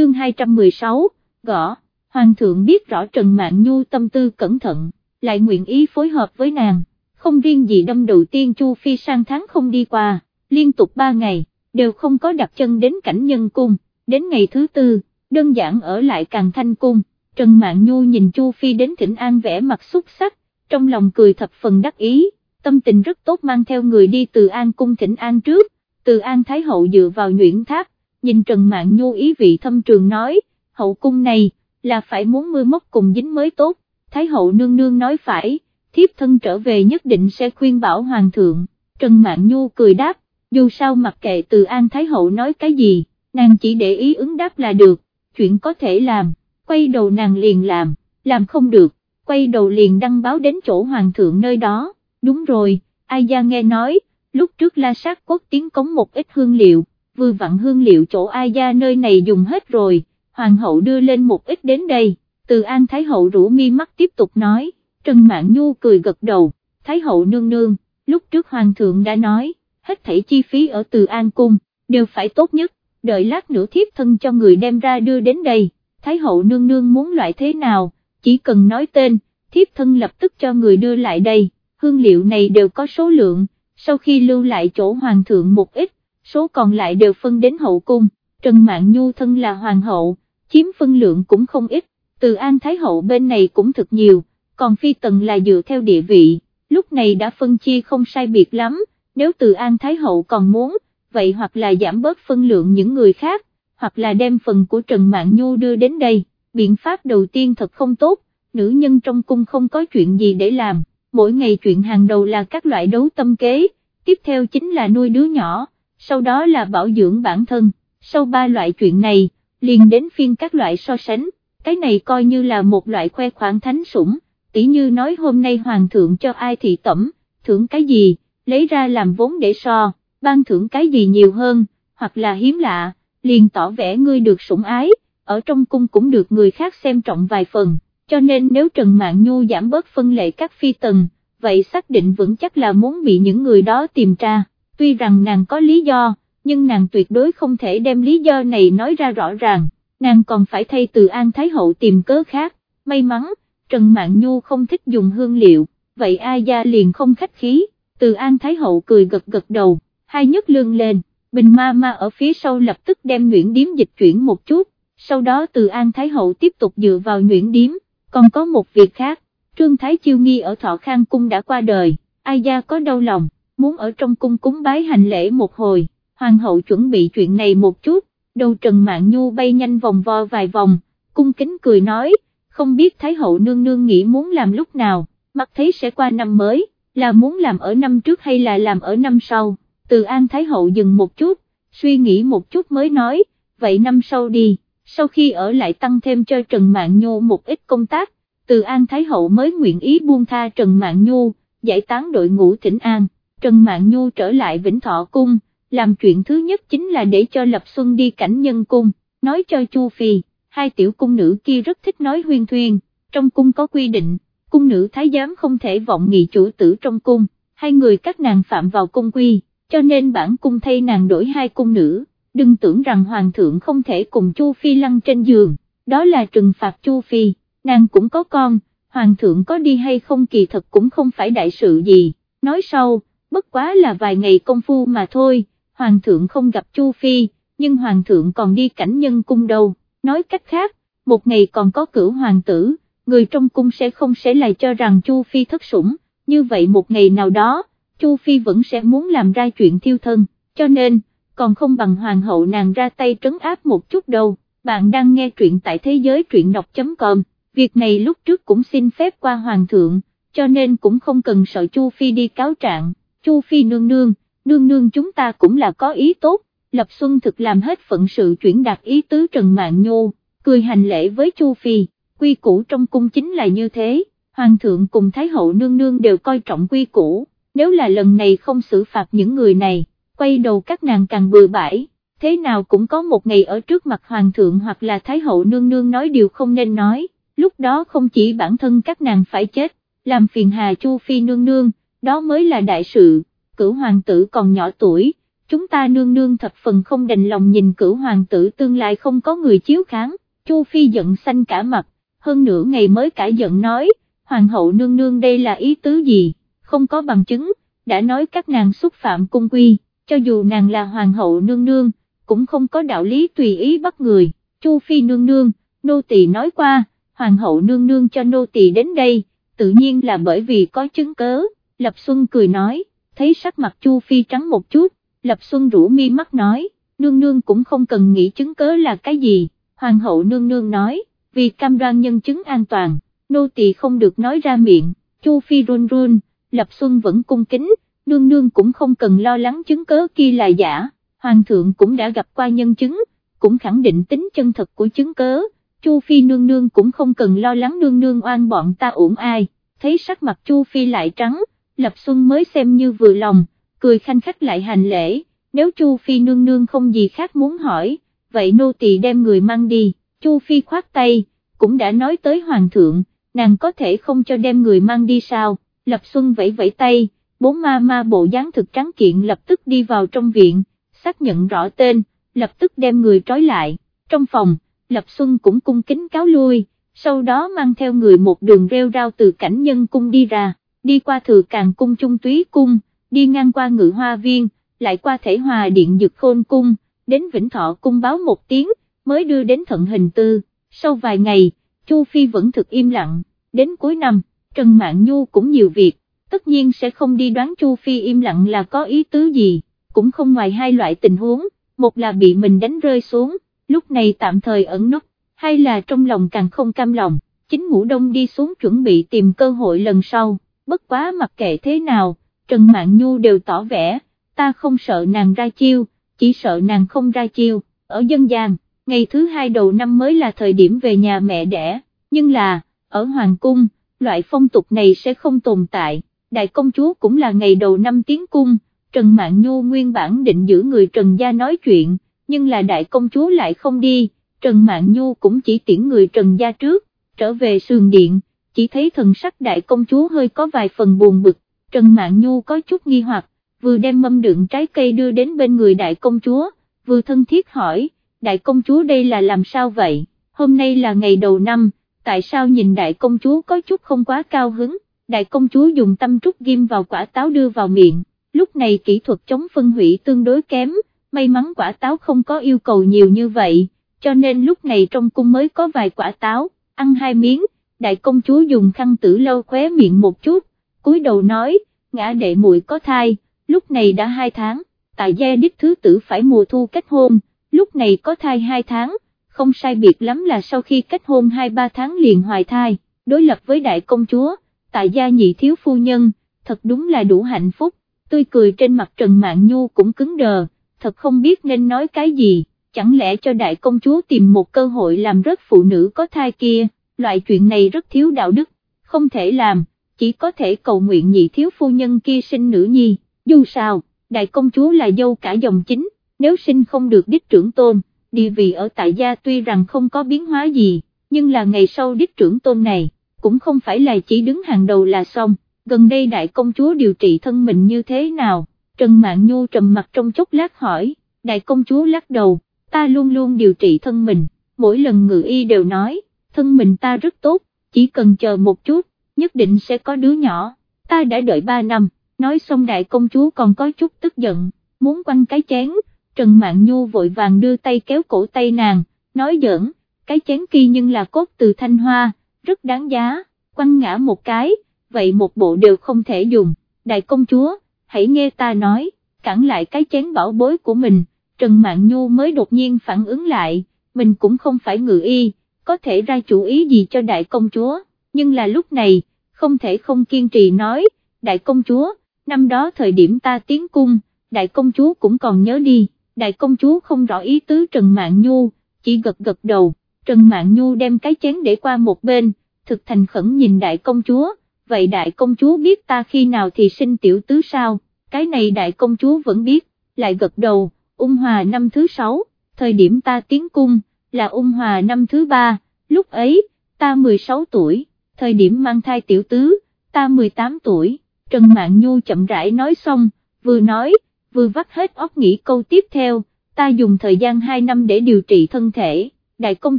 chương 216, gõ, hoàng thượng biết rõ Trần Mạn Nhu tâm tư cẩn thận, lại nguyện ý phối hợp với nàng, không riêng gì đâm đầu tiên Chu Phi sang tháng không đi qua, liên tục ba ngày, đều không có đặt chân đến cảnh nhân cung, đến ngày thứ tư, đơn giản ở lại càng thanh cung, Trần Mạn Nhu nhìn Chu Phi đến thỉnh an vẽ mặt xúc sắc, trong lòng cười thập phần đắc ý, tâm tình rất tốt mang theo người đi từ an cung thỉnh an trước, từ an thái hậu dựa vào nhuyễn tháp, nhìn Trần Mạn Nhu ý vị thâm trường nói, hậu cung này, là phải muốn mưa mốc cùng dính mới tốt, thái hậu nương nương nói phải, thiếp thân trở về nhất định sẽ khuyên bảo hoàng thượng, Trần Mạn Nhu cười đáp, dù sao mặc kệ từ an thái hậu nói cái gì, nàng chỉ để ý ứng đáp là được, chuyện có thể làm, quay đầu nàng liền làm, làm không được, quay đầu liền đăng báo đến chỗ hoàng thượng nơi đó, đúng rồi, ai gia nghe nói, lúc trước la sát quốc tiến cống một ít hương liệu, vừa vặn hương liệu chỗ ai gia nơi này dùng hết rồi, hoàng hậu đưa lên một ít đến đây, từ an thái hậu rủ mi mắt tiếp tục nói, Trần Mạn Nhu cười gật đầu, thái hậu nương nương, lúc trước hoàng thượng đã nói, hết thảy chi phí ở từ an cung, đều phải tốt nhất, đợi lát nữa thiếp thân cho người đem ra đưa đến đây, thái hậu nương nương muốn loại thế nào, chỉ cần nói tên, thiếp thân lập tức cho người đưa lại đây, hương liệu này đều có số lượng, sau khi lưu lại chỗ hoàng thượng một ít, số còn lại đều phân đến hậu cung, Trần Mạn Nhu thân là hoàng hậu, chiếm phân lượng cũng không ít, từ An Thái hậu bên này cũng thực nhiều, còn phi tần là dựa theo địa vị, lúc này đã phân chia không sai biệt lắm, nếu từ An Thái hậu còn muốn, vậy hoặc là giảm bớt phân lượng những người khác, hoặc là đem phần của Trần Mạn Nhu đưa đến đây, biện pháp đầu tiên thật không tốt, nữ nhân trong cung không có chuyện gì để làm, mỗi ngày chuyện hàng đầu là các loại đấu tâm kế, tiếp theo chính là nuôi đứa nhỏ, sau đó là bảo dưỡng bản thân, sau ba loại chuyện này, liền đến phiên các loại so sánh, cái này coi như là một loại khoe khoang thánh sủng, tỉ như nói hôm nay hoàng thượng cho ai thị tẩm, thưởng cái gì, lấy ra làm vốn để so, ban thưởng cái gì nhiều hơn, hoặc là hiếm lạ, liền tỏ vẻ ngươi được sủng ái, ở trong cung cũng được người khác xem trọng vài phần, cho nên nếu Trần Mạn Nhu giảm bớt phân lệ các phi tần, vậy xác định vững chắc là muốn bị những người đó tìm ra, tuy rằng nàng có lý do, nhưng nàng tuyệt đối không thể đem lý do này nói ra rõ ràng, nàng còn phải thay từ An Thái Hậu tìm cớ khác, may mắn, Trần Mạn Nhu không thích dùng hương liệu, vậy A gia liền không khách khí, từ An Thái Hậu cười gật gật đầu, hai nhấc lương lên, Bình Ma Ma ở phía sau lập tức đem Nguyễn Điếm dịch chuyển một chút, sau đó từ An Thái Hậu tiếp tục dựa vào Nguyễn Điếm, còn có một việc khác, Trương Thái Chiêu Nghi ở Thọ Khang Cung đã qua đời, ai gia có đau lòng, muốn ở trong cung cúng bái hành lễ một hồi, Hoàng hậu chuẩn bị chuyện này một chút, đầu Trần mạng Nhu bay nhanh vòng vo vài vòng, cung kính cười nói, không biết Thái hậu nương nương nghĩ muốn làm lúc nào, mặc thấy sẽ qua năm mới, là muốn làm ở năm trước hay là làm ở năm sau, từ An Thái hậu dừng một chút, suy nghĩ một chút mới nói, vậy năm sau đi, sau khi ở lại tăng thêm cho Trần mạng Nhu một ít công tác, từ An Thái hậu mới nguyện ý buông tha Trần mạng Nhu, giải tán đội ngũ thỉnh An, Trần Mạn Nhu trở lại Vĩnh Thọ Cung, làm chuyện thứ nhất chính là để cho Lập Xuân đi cảnh nhân cung, nói cho Chu Phi, hai tiểu cung nữ kia rất thích nói huyên thuyên, trong cung có quy định, cung nữ thái giám không thể vọng nghị chủ tử trong cung, hai người các nàng phạm vào cung quy, cho nên bản cung thay nàng đổi hai cung nữ, đừng tưởng rằng hoàng thượng không thể cùng Chu Phi lăn trên giường, đó là trừng phạt Chu Phi, nàng cũng có con, hoàng thượng có đi hay không kỳ thật cũng không phải đại sự gì, nói sau, bất quá là vài ngày công phu mà thôi hoàng thượng không gặp Chu Phi, nhưng hoàng thượng còn đi cảnh nhân cung đâu, nói cách khác, một ngày còn có cửu hoàng tử, người trong cung sẽ không sẽ lại cho rằng Chu Phi thất sủng, như vậy một ngày nào đó, Chu Phi vẫn sẽ muốn làm ra chuyện thiêu thân, cho nên, còn không bằng hoàng hậu nàng ra tay trấn áp một chút đâu, bạn đang nghe truyện tại thế giới truyện đọc.com, việc này lúc trước cũng xin phép qua hoàng thượng, cho nên cũng không cần sợ Chu Phi đi cáo trạng, Chu Phi nương nương, nương nương chúng ta cũng là có ý tốt, Lập Xuân thực làm hết phận sự chuyển đạt ý tứ Trần mạng Nhô, cười hành lễ với Chu Phi, quy củ trong cung chính là như thế, Hoàng thượng cùng Thái hậu nương nương đều coi trọng quy củ, nếu là lần này không xử phạt những người này, quay đầu các nàng càng bừa bãi, thế nào cũng có một ngày ở trước mặt Hoàng thượng hoặc là Thái hậu nương nương nói điều không nên nói, lúc đó không chỉ bản thân các nàng phải chết, làm phiền hà Chu Phi nương nương, đó mới là đại sự. Cửu hoàng tử còn nhỏ tuổi, chúng ta nương nương thập phần không đành lòng nhìn cửu hoàng tử tương lai không có người chiếu kháng, Chu Phi giận xanh cả mặt, hơn nửa ngày mới cả giận nói, hoàng hậu nương nương đây là ý tứ gì, không có bằng chứng, đã nói các nàng xúc phạm cung quy, cho dù nàng là hoàng hậu nương nương, cũng không có đạo lý tùy ý bắt người, Chu Phi nương nương, nô tỳ nói qua, hoàng hậu nương nương cho nô tỳ đến đây, tự nhiên là bởi vì có chứng cớ, Lập Xuân cười nói, thấy sắc mặt Chu Phi trắng một chút, Lập Xuân rủ mi mắt nói, nương nương cũng không cần nghĩ chứng cớ là cái gì, hoàng hậu nương nương nói, vì cam đoan nhân chứng an toàn, nô tỳ không được nói ra miệng, Chu Phi run run, Lập Xuân vẫn cung kính, nương nương cũng không cần lo lắng chứng cớ kia là giả, hoàng thượng cũng đã gặp qua nhân chứng, cũng khẳng định tính chân thật của chứng cớ, Chu Phi nương nương cũng không cần lo lắng nương nương oan bọn ta uổng ai, thấy sắc mặt Chu Phi lại trắng, Lập Xuân mới xem như vừa lòng, cười khanh khách lại hành lễ, nếu Chu Phi nương nương không gì khác muốn hỏi, vậy nô tỳ đem người mang đi, Chu Phi khoát tay, cũng đã nói tới Hoàng thượng, nàng có thể không cho đem người mang đi sao, Lập Xuân vẫy vẫy tay, bốn ma ma bộ dáng thực trắng kiện lập tức đi vào trong viện, xác nhận rõ tên, lập tức đem người trói lại, trong phòng, Lập Xuân cũng cung kính cáo lui, sau đó mang theo người một đường rêu rao từ cảnh nhân cung đi ra, đi qua thừa càng cung trung túy cung, đi ngang qua ngự hoa viên, lại qua thể hòa điện dực khôn cung, đến Vĩnh Thọ cung báo một tiếng, mới đưa đến thận hình tư, sau vài ngày, Chu Phi vẫn thực im lặng, đến cuối năm, Trần Mạn Nhu cũng nhiều việc, tất nhiên sẽ không đi đoán Chu Phi im lặng là có ý tứ gì, cũng không ngoài hai loại tình huống, một là bị mình đánh rơi xuống, lúc này tạm thời ẩn nút, hay là trong lòng càng không cam lòng, chính ngũ đông đi xuống chuẩn bị tìm cơ hội lần sau, bất quá mặc kệ thế nào, Trần Mạn Nhu đều tỏ vẻ, ta không sợ nàng ra chiêu, chỉ sợ nàng không ra chiêu, ở dân gian, ngày thứ hai đầu năm mới là thời điểm về nhà mẹ đẻ, nhưng là, ở Hoàng Cung, loại phong tục này sẽ không tồn tại, đại công chúa cũng là ngày đầu năm tiến cung, Trần Mạn Nhu nguyên bản định giữ người Trần Gia nói chuyện, nhưng là đại công chúa lại không đi, Trần Mạn Nhu cũng chỉ tiễn người Trần Gia trước, trở về sườn điện, chỉ thấy thần sắc đại công chúa hơi có vài phần buồn bực, Trần Mạn Nhu có chút nghi hoặc, vừa đem mâm đựng trái cây đưa đến bên người đại công chúa, vừa thân thiết hỏi, đại công chúa đây là làm sao vậy, hôm nay là ngày đầu năm, tại sao nhìn đại công chúa có chút không quá cao hứng, đại công chúa dùng tâm trúc ghim vào quả táo đưa vào miệng, lúc này kỹ thuật chống phân hủy tương đối kém, may mắn quả táo không có yêu cầu nhiều như vậy, cho nên lúc này trong cung mới có vài quả táo, ăn hai miếng, đại công chúa dùng khăn tử lâu khóe miệng một chút, cúi đầu nói, ngã đệ muội có thai, lúc này đã hai tháng, tại gia đích thứ tử phải mùa thu kết hôn, lúc này có thai hai tháng, không sai biệt lắm là sau khi kết hôn hai ba tháng liền hoài thai, đối lập với đại công chúa, tại gia nhị thiếu phu nhân, thật đúng là đủ hạnh phúc, tươi cười trên mặt Trần Mạn Nhu cũng cứng đờ, thật không biết nên nói cái gì, chẳng lẽ cho đại công chúa tìm một cơ hội làm rớt phụ nữ có thai kia, loại chuyện này rất thiếu đạo đức, không thể làm, chỉ có thể cầu nguyện nhị thiếu phu nhân kia sinh nữ nhi, dù sao, đại công chúa là dâu cả dòng chính, nếu sinh không được đích trưởng tôn, địa vị ở tại gia tuy rằng không có biến hóa gì, nhưng là ngày sau đích trưởng tôn này, cũng không phải là chỉ đứng hàng đầu là xong, gần đây đại công chúa điều trị thân mình như thế nào, Trần Mạn Nhu trầm mặt trong chốc lát hỏi, đại công chúa lắc đầu, ta luôn luôn điều trị thân mình, mỗi lần ngự y đều nói, thân mình ta rất tốt, chỉ cần chờ một chút, nhất định sẽ có đứa nhỏ, ta đã đợi ba năm, nói xong đại công chúa còn có chút tức giận, muốn quăng cái chén, Trần Mạn Nhu vội vàng đưa tay kéo cổ tay nàng, nói giỡn, cái chén kia nhưng là cốt từ thanh hoa, rất đáng giá, quăng ngã một cái, vậy một bộ đều không thể dùng, đại công chúa, hãy nghe ta nói, cản lại cái chén bảo bối của mình, Trần Mạn Nhu mới đột nhiên phản ứng lại, mình cũng không phải ngự y, có thể ra chủ ý gì cho đại công chúa, nhưng là lúc này, không thể không kiên trì nói, đại công chúa, năm đó thời điểm ta tiến cung, đại công chúa cũng còn nhớ đi, đại công chúa không rõ ý tứ Trần Mạn Nhu, chỉ gật gật đầu, Trần Mạn Nhu đem cái chén để qua một bên, thực thành khẩn nhìn đại công chúa, vậy đại công chúa biết ta khi nào thì sinh tiểu tứ sao, cái này đại công chúa vẫn biết, lại gật đầu, ung hòa năm thứ sáu, thời điểm ta tiến cung, là ung hòa năm thứ ba, lúc ấy, ta 16 tuổi, thời điểm mang thai tiểu tứ, ta 18 tuổi, Trần Mạn Nhu chậm rãi nói xong, vừa nói, vừa vắt hết óc nghĩ câu tiếp theo, ta dùng thời gian 2 năm để điều trị thân thể, đại công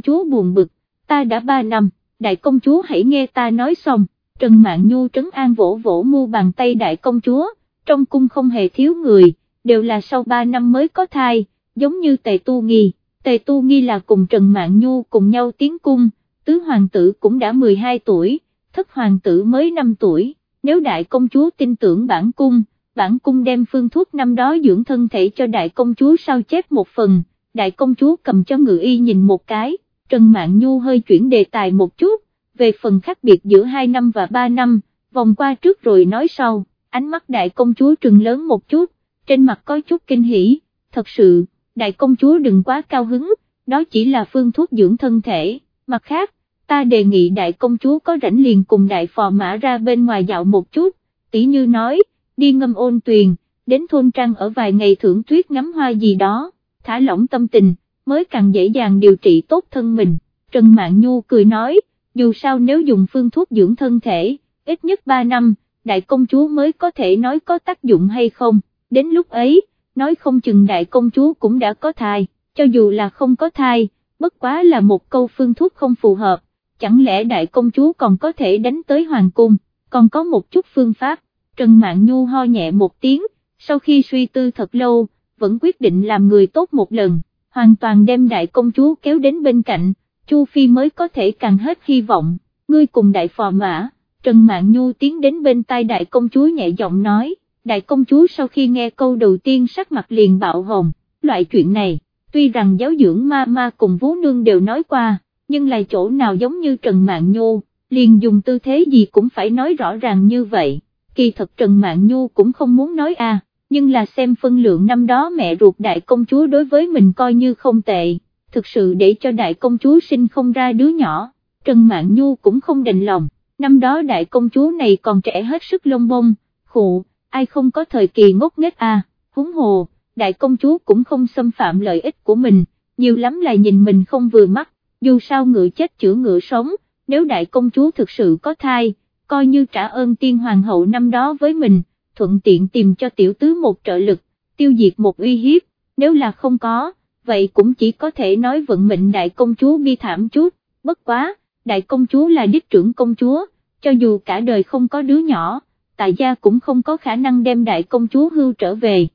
chúa buồn bực, ta đã 3 năm, đại công chúa hãy nghe ta nói xong, Trần Mạn Nhu trấn an vỗ vỗ mu bàn tay đại công chúa, trong cung không hề thiếu người, đều là sau 3 năm mới có thai, giống như tề tu nghi, tề tu nghi là cùng Trần Mạn Nhu cùng nhau tiến cung, tứ hoàng tử cũng đã 12 tuổi, thất hoàng tử mới 5 tuổi, nếu đại công chúa tin tưởng bản cung, bản cung đem phương thuốc năm đó dưỡng thân thể cho đại công chúa sao chép một phần, đại công chúa cầm cho ngự y nhìn một cái, Trần Mạn Nhu hơi chuyển đề tài một chút, về phần khác biệt giữa 2 năm và 3 năm, vòng qua trước rồi nói sau, ánh mắt đại công chúa trừng lớn một chút, trên mặt có chút kinh hỉ, thật sự, đại công chúa đừng quá cao hứng, đó chỉ là phương thuốc dưỡng thân thể, mặt khác, ta đề nghị đại công chúa có rảnh liền cùng đại phò mã ra bên ngoài dạo một chút, tỷ như nói, đi ngâm ôn tuyền, đến thôn trang ở vài ngày thưởng tuyết ngắm hoa gì đó, thả lỏng tâm tình, mới càng dễ dàng điều trị tốt thân mình, Trần Mạn Nhu cười nói, dù sao nếu dùng phương thuốc dưỡng thân thể, ít nhất 3 năm, đại công chúa mới có thể nói có tác dụng hay không, đến lúc ấy, nói không chừng đại công chúa cũng đã có thai, cho dù là không có thai, bất quá là một câu phương thuốc không phù hợp, chẳng lẽ đại công chúa còn có thể đánh tới hoàng cung, còn có một chút phương pháp, Trần Mạn Nhu ho nhẹ một tiếng, sau khi suy tư thật lâu, vẫn quyết định làm người tốt một lần, hoàn toàn đem đại công chúa kéo đến bên cạnh, Chu Phi mới có thể càng hết hy vọng, ngươi cùng đại phò mã, Trần Mạn Nhu tiến đến bên tai đại công chúa nhẹ giọng nói, đại công chúa sau khi nghe câu đầu tiên sắc mặt liền bạo hồng, loại chuyện này, tuy rằng giáo dưỡng ma ma cùng vú nương đều nói qua, nhưng là chỗ nào giống như Trần mạng Nhu, liền dùng tư thế gì cũng phải nói rõ ràng như vậy, kỳ thật Trần mạng Nhu cũng không muốn nói a, nhưng là xem phân lượng năm đó mẹ ruột đại công chúa đối với mình coi như không tệ, thực sự để cho đại công chúa sinh không ra đứa nhỏ, Trần Mạn Nhu cũng không đành lòng, năm đó đại công chúa này còn trẻ hết sức lông bông, khụ, ai không có thời kỳ ngốc nghếch à, húng hồ, đại công chúa cũng không xâm phạm lợi ích của mình, nhiều lắm là nhìn mình không vừa mắt, dù sao ngựa chết chữa ngựa sống, nếu đại công chúa thực sự có thai, coi như trả ơn tiên hoàng hậu năm đó với mình, thuận tiện tìm cho tiểu tứ một trợ lực, tiêu diệt một uy hiếp, nếu là không có, vậy cũng chỉ có thể nói vận mệnh đại công chúa bi thảm chút, bất quá, đại công chúa là đích trưởng công chúa, cho dù cả đời không có đứa nhỏ, tại gia cũng không có khả năng đem đại công chúa hưu trở về.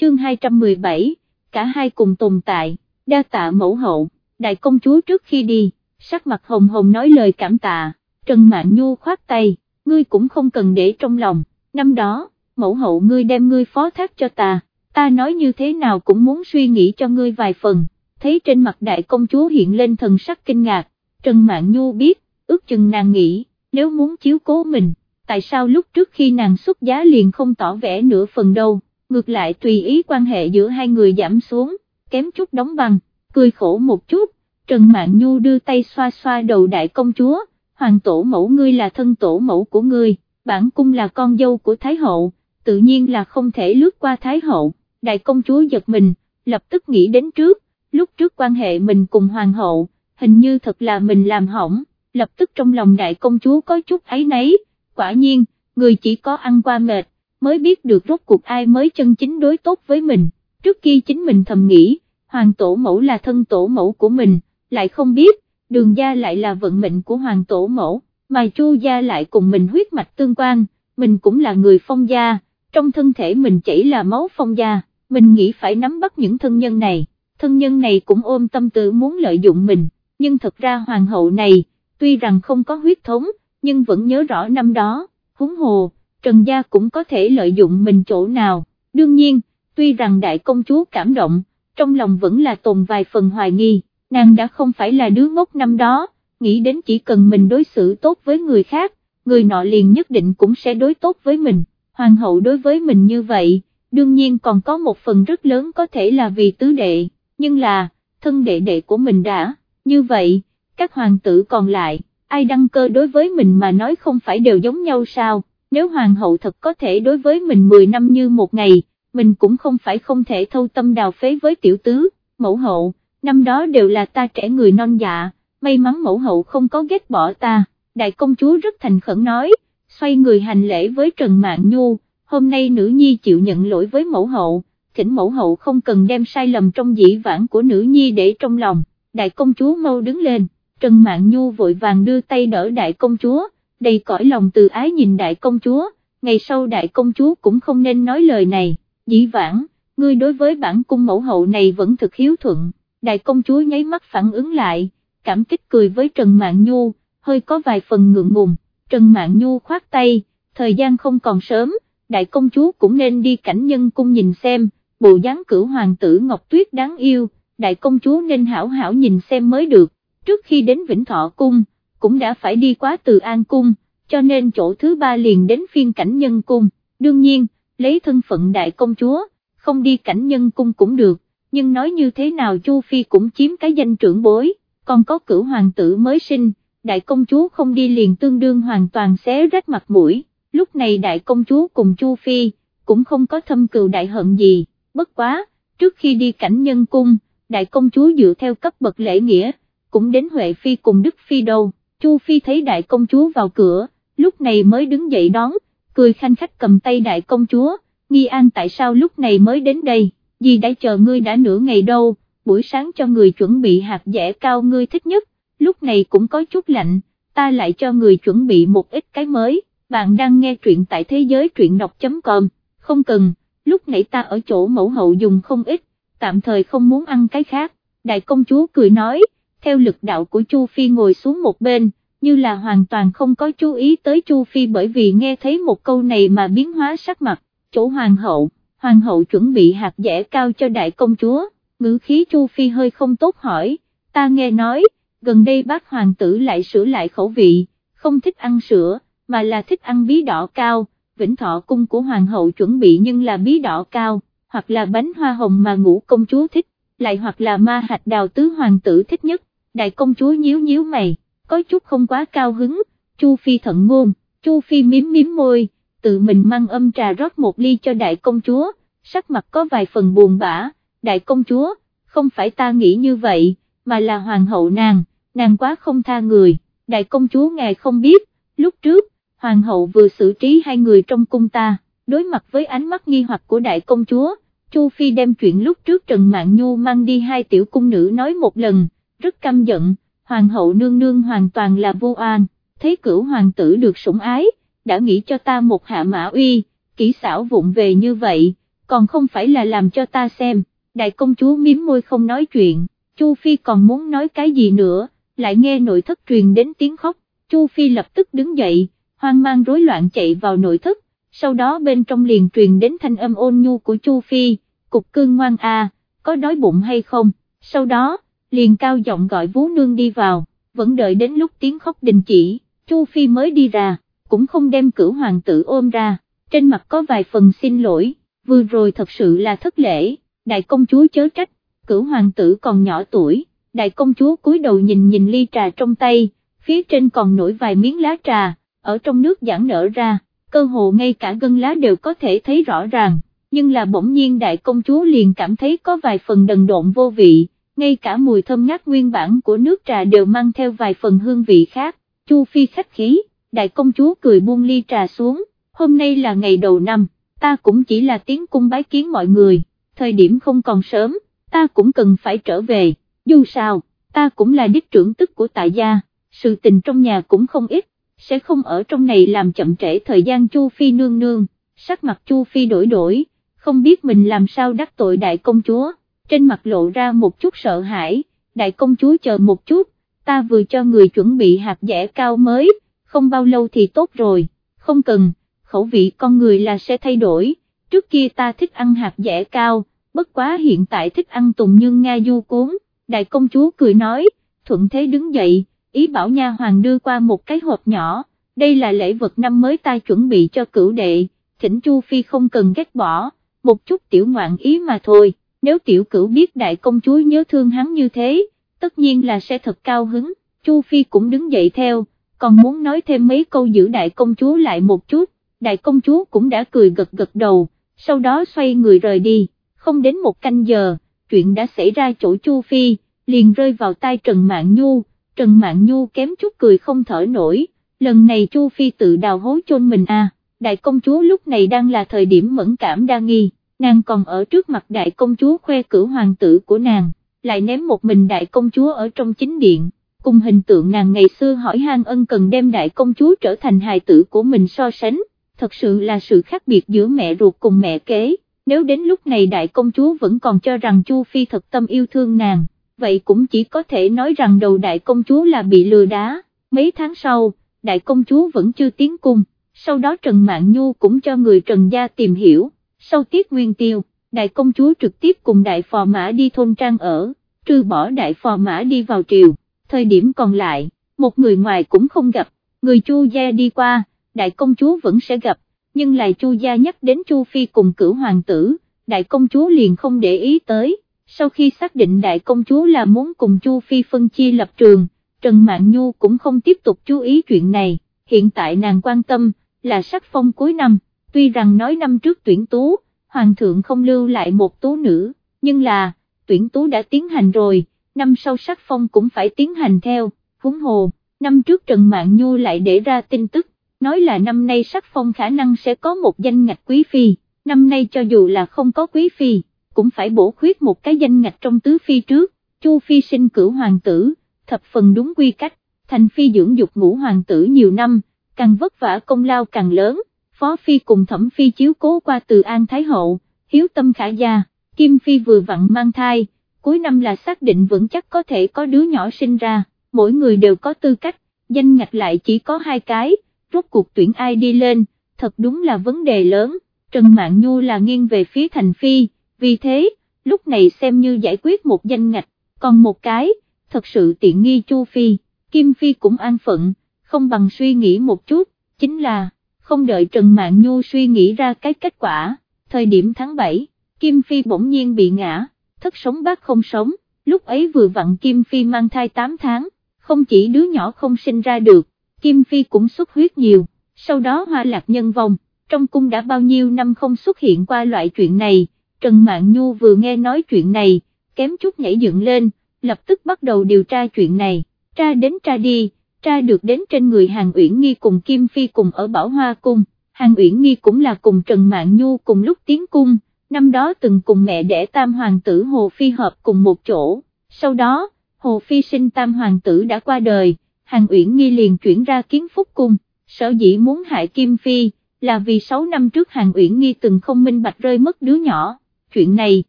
Chương 217, cả hai cùng tồn tại, đa tạ mẫu hậu, đại công chúa trước khi đi, sắc mặt hồng hồng nói lời cảm tạ, Trần Mạn Nhu khoát tay, ngươi cũng không cần để trong lòng, năm đó, mẫu hậu ngươi đem ngươi phó thác cho ta, ta nói như thế nào cũng muốn suy nghĩ cho ngươi vài phần, thấy trên mặt đại công chúa hiện lên thần sắc kinh ngạc, Trần Mạn Nhu biết, ước chừng nàng nghĩ, nếu muốn chiếu cố mình, tại sao lúc trước khi nàng xuất giá liền không tỏ vẻ nửa phần đâu, ngược lại tùy ý quan hệ giữa hai người giảm xuống, kém chút đóng băng, cười khổ một chút, Trần Mạn Nhu đưa tay xoa xoa đầu đại công chúa, hoàng tổ mẫu ngươi là thân tổ mẫu của ngươi, bản cung là con dâu của Thái Hậu, tự nhiên là không thể lướt qua Thái Hậu, đại công chúa giật mình, lập tức nghĩ đến trước, lúc trước quan hệ mình cùng Hoàng hậu, hình như thật là mình làm hỏng, lập tức trong lòng đại công chúa có chút ấy nấy, quả nhiên, người chỉ có ăn qua mệt, mới biết được rốt cuộc ai mới chân chính đối tốt với mình, trước khi chính mình thầm nghĩ, Hoàng tổ mẫu là thân tổ mẫu của mình, lại không biết, đường gia lại là vận mệnh của Hoàng tổ mẫu, mà chu gia lại cùng mình huyết mạch tương quan, mình cũng là người phong gia, trong thân thể mình chảy là máu phong gia mình nghĩ phải nắm bắt những thân nhân này, thân nhân này cũng ôm tâm tư muốn lợi dụng mình, nhưng thật ra hoàng hậu này, tuy rằng không có huyết thống, nhưng vẫn nhớ rõ năm đó, húng hồ, Trần Gia cũng có thể lợi dụng mình chỗ nào, đương nhiên, tuy rằng đại công chúa cảm động, trong lòng vẫn là tồn vài phần hoài nghi, nàng đã không phải là đứa ngốc năm đó, nghĩ đến chỉ cần mình đối xử tốt với người khác, người nọ liền nhất định cũng sẽ đối tốt với mình, hoàng hậu đối với mình như vậy đương nhiên còn có một phần rất lớn có thể là vì tứ đệ, nhưng là, thân đệ đệ của mình đã, như vậy, các hoàng tử còn lại, ai đăng cơ đối với mình mà nói không phải đều giống nhau sao, nếu hoàng hậu thật có thể đối với mình 10 năm như một ngày, mình cũng không phải không thể thâu tâm đào phế với tiểu tứ, mẫu hậu, năm đó đều là ta trẻ người non dạ, may mắn mẫu hậu không có ghét bỏ ta, đại công chúa rất thành khẩn nói, xoay người hành lễ với Trần mạng Nhu, hôm nay nữ nhi chịu nhận lỗi với mẫu hậu, thỉnh mẫu hậu không cần đem sai lầm trong dĩ vãng của nữ nhi để trong lòng, đại công chúa mau đứng lên, Trần Mạn Nhu vội vàng đưa tay đỡ đại công chúa, đầy cõi lòng từ ái nhìn đại công chúa, ngày sau đại công chúa cũng không nên nói lời này, dĩ vãng, ngươi đối với bản cung mẫu hậu này vẫn thực hiếu thuận, đại công chúa nháy mắt phản ứng lại, cảm kích cười với Trần Mạn Nhu, hơi có vài phần ngượng ngùng, Trần Mạn Nhu khoát tay, thời gian không còn sớm, đại công chúa cũng nên đi cảnh nhân cung nhìn xem, bộ dáng cửu hoàng tử Ngọc Tuyết đáng yêu, đại công chúa nên hảo hảo nhìn xem mới được, trước khi đến Vĩnh Thọ Cung, cũng đã phải đi qua từ An Cung, cho nên chỗ thứ ba liền đến phiên cảnh nhân cung, đương nhiên, lấy thân phận đại công chúa, không đi cảnh nhân cung cũng được, nhưng nói như thế nào Chu Phi cũng chiếm cái danh trưởng bối, còn có cửu hoàng tử mới sinh, đại công chúa không đi liền tương đương hoàn toàn xé rách mặt mũi, lúc này đại công chúa cùng Chu Phi, cũng không có thâm cừu đại hận gì, bất quá, trước khi đi cảnh nhân cung, đại công chúa dựa theo cấp bậc lễ nghĩa, cũng đến Huệ Phi cùng Đức Phi đâu, Chu Phi thấy đại công chúa vào cửa, lúc này mới đứng dậy đón, cười khanh khách cầm tay đại công chúa, nghi an tại sao lúc này mới đến đây, gì đã chờ ngươi đã nửa ngày đâu, buổi sáng cho người chuẩn bị hạt dẻ cao ngươi thích nhất, lúc này cũng có chút lạnh, ta lại cho người chuẩn bị một ít cái mới, bạn đang nghe truyện tại thế giới truyện đọc.com, không cần, lúc nãy ta ở chỗ mẫu hậu dùng không ít, tạm thời không muốn ăn cái khác, đại công chúa cười nói, theo lực đạo của Chu Phi ngồi xuống một bên, như là hoàn toàn không có chú ý tới Chu Phi bởi vì nghe thấy một câu này mà biến hóa sắc mặt, chỗ hoàng hậu, hoàng hậu chuẩn bị hạt dẻ cao cho đại công chúa, ngữ khí Chu Phi hơi không tốt hỏi, ta nghe nói, gần đây bác hoàng tử lại sửa lại khẩu vị, không thích ăn sữa, mà là thích ăn bí đỏ cao, vĩnh thọ cung của hoàng hậu chuẩn bị nhưng là bí đỏ cao, hoặc là bánh hoa hồng mà ngũ công chúa thích, lại hoặc là ma hạch đào tứ hoàng tử thích nhất, đại công chúa nhíu nhíu mày, có chút không quá cao hứng, Chu Phi thận ngôn, Chu Phi miếm miếm môi, tự mình mang âm trà rót một ly cho đại công chúa, sắc mặt có vài phần buồn bã, đại công chúa, không phải ta nghĩ như vậy, mà là hoàng hậu nàng, nàng quá không tha người, đại công chúa ngài không biết, lúc trước, hoàng hậu vừa xử trí hai người trong cung ta, đối mặt với ánh mắt nghi hoặc của đại công chúa, Chu Phi đem chuyện lúc trước Trần Mạn Nhu mang đi hai tiểu cung nữ nói một lần, rất căm giận, hoàng hậu nương nương hoàn toàn là vô an, thấy cửu hoàng tử được sủng ái, đã nghĩ cho ta một hạ mã uy, kỹ xảo vụng về như vậy, còn không phải là làm cho ta xem, đại công chúa miếm môi không nói chuyện, Chu Phi còn muốn nói cái gì nữa, lại nghe nội thất truyền đến tiếng khóc, Chu Phi lập tức đứng dậy, hoang mang rối loạn chạy vào nội thất, sau đó bên trong liền truyền đến thanh âm ôn nhu của Chu Phi, cục cương ngoan a, có đói bụng hay không, sau đó, liền cao giọng gọi Vú Nương đi vào, vẫn đợi đến lúc tiếng khóc đình chỉ, Chu Phi mới đi ra, cũng không đem cửu hoàng tử ôm ra, trên mặt có vài phần xin lỗi, vừa rồi thật sự là thất lễ, đại công chúa chớ trách, cửu hoàng tử còn nhỏ tuổi, đại công chúa cúi đầu nhìn nhìn ly trà trong tay, phía trên còn nổi vài miếng lá trà, ở trong nước giãn nở ra, cơ hồ ngay cả gân lá đều có thể thấy rõ ràng, nhưng là bỗng nhiên đại công chúa liền cảm thấy có vài phần đần độn vô vị, ngay cả mùi thơm ngát nguyên bản của nước trà đều mang theo vài phần hương vị khác, Chu Phi khách khí, đại công chúa cười buông ly trà xuống, hôm nay là ngày đầu năm, ta cũng chỉ là tiến cung bái kiến mọi người, thời điểm không còn sớm, ta cũng cần phải trở về, dù sao, ta cũng là đích trưởng tức của tại gia, sự tình trong nhà cũng không ít, sẽ không ở trong này làm chậm trễ thời gian Chu Phi nương nương, sắc mặt Chu Phi đổi đổi, không biết mình làm sao đắc tội đại công chúa trên mặt lộ ra một chút sợ hãi, đại công chúa chờ một chút, ta vừa cho người chuẩn bị hạt dẻ cao mới, không bao lâu thì tốt rồi, không cần, khẩu vị con người là sẽ thay đổi, trước kia ta thích ăn hạt dẻ cao, bất quá hiện tại thích ăn tùng nhưng Nga du cuốn, đại công chúa cười nói, thuận thế đứng dậy, ý bảo nha hoàng đưa qua một cái hộp nhỏ, đây là lễ vật năm mới ta chuẩn bị cho cửu đệ, thỉnh Chu Phi không cần ghét bỏ, một chút tiểu ngoạn ý mà thôi nếu tiểu cửu biết đại công chúa nhớ thương hắn như thế, tất nhiên là sẽ thật cao hứng, Chu Phi cũng đứng dậy theo, còn muốn nói thêm mấy câu giữ đại công chúa lại một chút, đại công chúa cũng đã cười gật gật đầu, sau đó xoay người rời đi, không đến một canh giờ, chuyện đã xảy ra chỗ Chu Phi, liền rơi vào tay Trần Mạn Nhu, Trần Mạn Nhu kém chút cười không thở nổi, lần này Chu Phi tự đào hố chôn mình à, đại công chúa lúc này đang là thời điểm mẫn cảm đa nghi nàng còn ở trước mặt đại công chúa khoe cử hoàng tử của nàng, lại ném một mình đại công chúa ở trong chính điện, cùng hình tượng nàng ngày xưa hỏi han ân cần đem đại công chúa trở thành hài tử của mình so sánh, thật sự là sự khác biệt giữa mẹ ruột cùng mẹ kế, nếu đến lúc này đại công chúa vẫn còn cho rằng Chu Phi thật tâm yêu thương nàng, vậy cũng chỉ có thể nói rằng đầu đại công chúa là bị lừa đá, mấy tháng sau, đại công chúa vẫn chưa tiến cung, sau đó Trần mạng Nhu cũng cho người Trần Gia tìm hiểu, sau tiết nguyên tiêu, đại công chúa trực tiếp cùng đại phò mã đi thôn trang ở, trừ bỏ đại phò mã đi vào triều, thời điểm còn lại, một người ngoài cũng không gặp, người Chu Gia đi qua, đại công chúa vẫn sẽ gặp, nhưng lại Chu Gia nhắc đến Chu Phi cùng cửu hoàng tử, đại công chúa liền không để ý tới, sau khi xác định đại công chúa là muốn cùng Chu Phi phân chia lập trường, Trần Mạn Nhu cũng không tiếp tục chú ý chuyện này, hiện tại nàng quan tâm, là sắc phong cuối năm, tuy rằng nói năm trước tuyển tú, Hoàng thượng không lưu lại một tú nữ, nhưng là, tuyển tú đã tiến hành rồi, năm sau sắc phong cũng phải tiến hành theo, huống hồ, năm trước Trần Mạn Nhu lại để ra tin tức, nói là năm nay sắc phong khả năng sẽ có một danh ngạch quý phi, năm nay cho dù là không có quý phi, cũng phải bổ khuyết một cái danh ngạch trong tứ phi trước, Chu phi sinh cửu hoàng tử, thập phần đúng quy cách, thành phi dưỡng dục ngũ hoàng tử nhiều năm, càng vất vả công lao càng lớn, phó phi cùng thẩm phi chiếu cố qua từ An Thái Hậu, hiếu tâm khả gia, Kim Phi vừa vặn mang thai, cuối năm là xác định vững chắc có thể có đứa nhỏ sinh ra, mỗi người đều có tư cách, danh ngạch lại chỉ có hai cái, rốt cuộc tuyển ai đi lên, thật đúng là vấn đề lớn, Trần Mạn Nhu là nghiêng về phía thành phi, vì thế, lúc này xem như giải quyết một danh ngạch, còn một cái, thật sự tiện nghi Chu Phi, Kim Phi cũng an phận, không bằng suy nghĩ một chút, chính là, không đợi Trần Mạn Nhu suy nghĩ ra cái kết quả, thời điểm tháng 7, Kim Phi bỗng nhiên bị ngã, thất sống bác không sống, lúc ấy vừa vặn Kim Phi mang thai 8 tháng, không chỉ đứa nhỏ không sinh ra được, Kim Phi cũng xuất huyết nhiều, sau đó hoa lạc nhân vong, trong cung đã bao nhiêu năm không xuất hiện qua loại chuyện này, Trần Mạn Nhu vừa nghe nói chuyện này, kém chút nhảy dựng lên, lập tức bắt đầu điều tra chuyện này, tra đến tra đi, tra được đến trên người Hàng Uyển Nghi cùng Kim Phi cùng ở Bảo Hoa Cung, Hàng Uyển Nghi cũng là cùng Trần Mạn Nhu cùng lúc tiến cung, năm đó từng cùng mẹ đẻ tam hoàng tử Hồ Phi hợp cùng một chỗ, sau đó, Hồ Phi sinh tam hoàng tử đã qua đời, Hàng Uyển Nghi liền chuyển ra kiến phúc cung, sở dĩ muốn hại Kim Phi, là vì 6 năm trước Hàng Uyển Nghi từng không minh bạch rơi mất đứa nhỏ, chuyện này,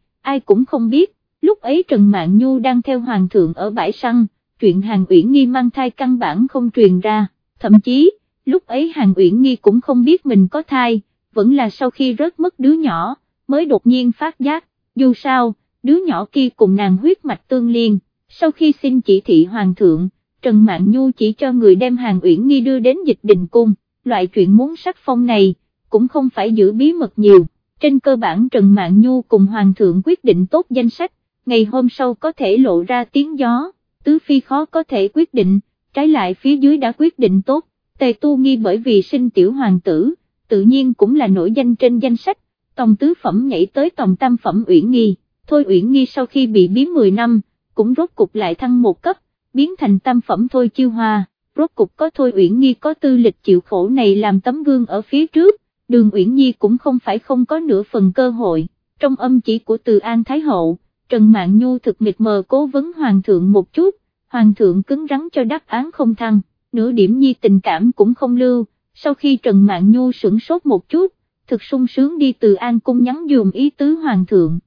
ai cũng không biết, lúc ấy Trần Mạn Nhu đang theo hoàng thượng ở bãi săn, chuyện Hàng Uyển Nghi mang thai căn bản không truyền ra, thậm chí, lúc ấy Hàng Uyển Nghi cũng không biết mình có thai, vẫn là sau khi rớt mất đứa nhỏ, mới đột nhiên phát giác, dù sao, đứa nhỏ kia cùng nàng huyết mạch tương liên, sau khi xin chỉ thị Hoàng thượng, Trần Mạn Nhu chỉ cho người đem Hàng Uyển Nghi đưa đến dịch đình cung, loại chuyện muốn sắc phong này, cũng không phải giữ bí mật nhiều, trên cơ bản Trần Mạn Nhu cùng Hoàng thượng quyết định tốt danh sách, ngày hôm sau có thể lộ ra tiếng gió tứ phi khó có thể quyết định, trái lại phía dưới đã quyết định tốt, tề tu nghi bởi vì sinh tiểu hoàng tử, tự nhiên cũng là nổi danh trên danh sách, tòng tứ phẩm nhảy tới tòng tam phẩm uyển nghi, thôi uyển nghi sau khi bị biến 10 năm, cũng rốt cục lại thăng một cấp, biến thành tam phẩm thôi chiêu hoa, rốt cục có thôi uyển nghi có tư lịch chịu khổ này làm tấm gương ở phía trước, đường uyển nhi cũng không phải không có nửa phần cơ hội, trong âm chỉ của từ An Thái Hậu Trần Mạn Nhu thực mịt mờ cố vấn Hoàng thượng một chút, Hoàng thượng cứng rắn cho đáp án không thăng, nửa điểm nhi tình cảm cũng không lưu, sau khi Trần Mạn Nhu sửng sốt một chút, thực sung sướng đi từ An Cung nhắn dùm ý tứ Hoàng thượng.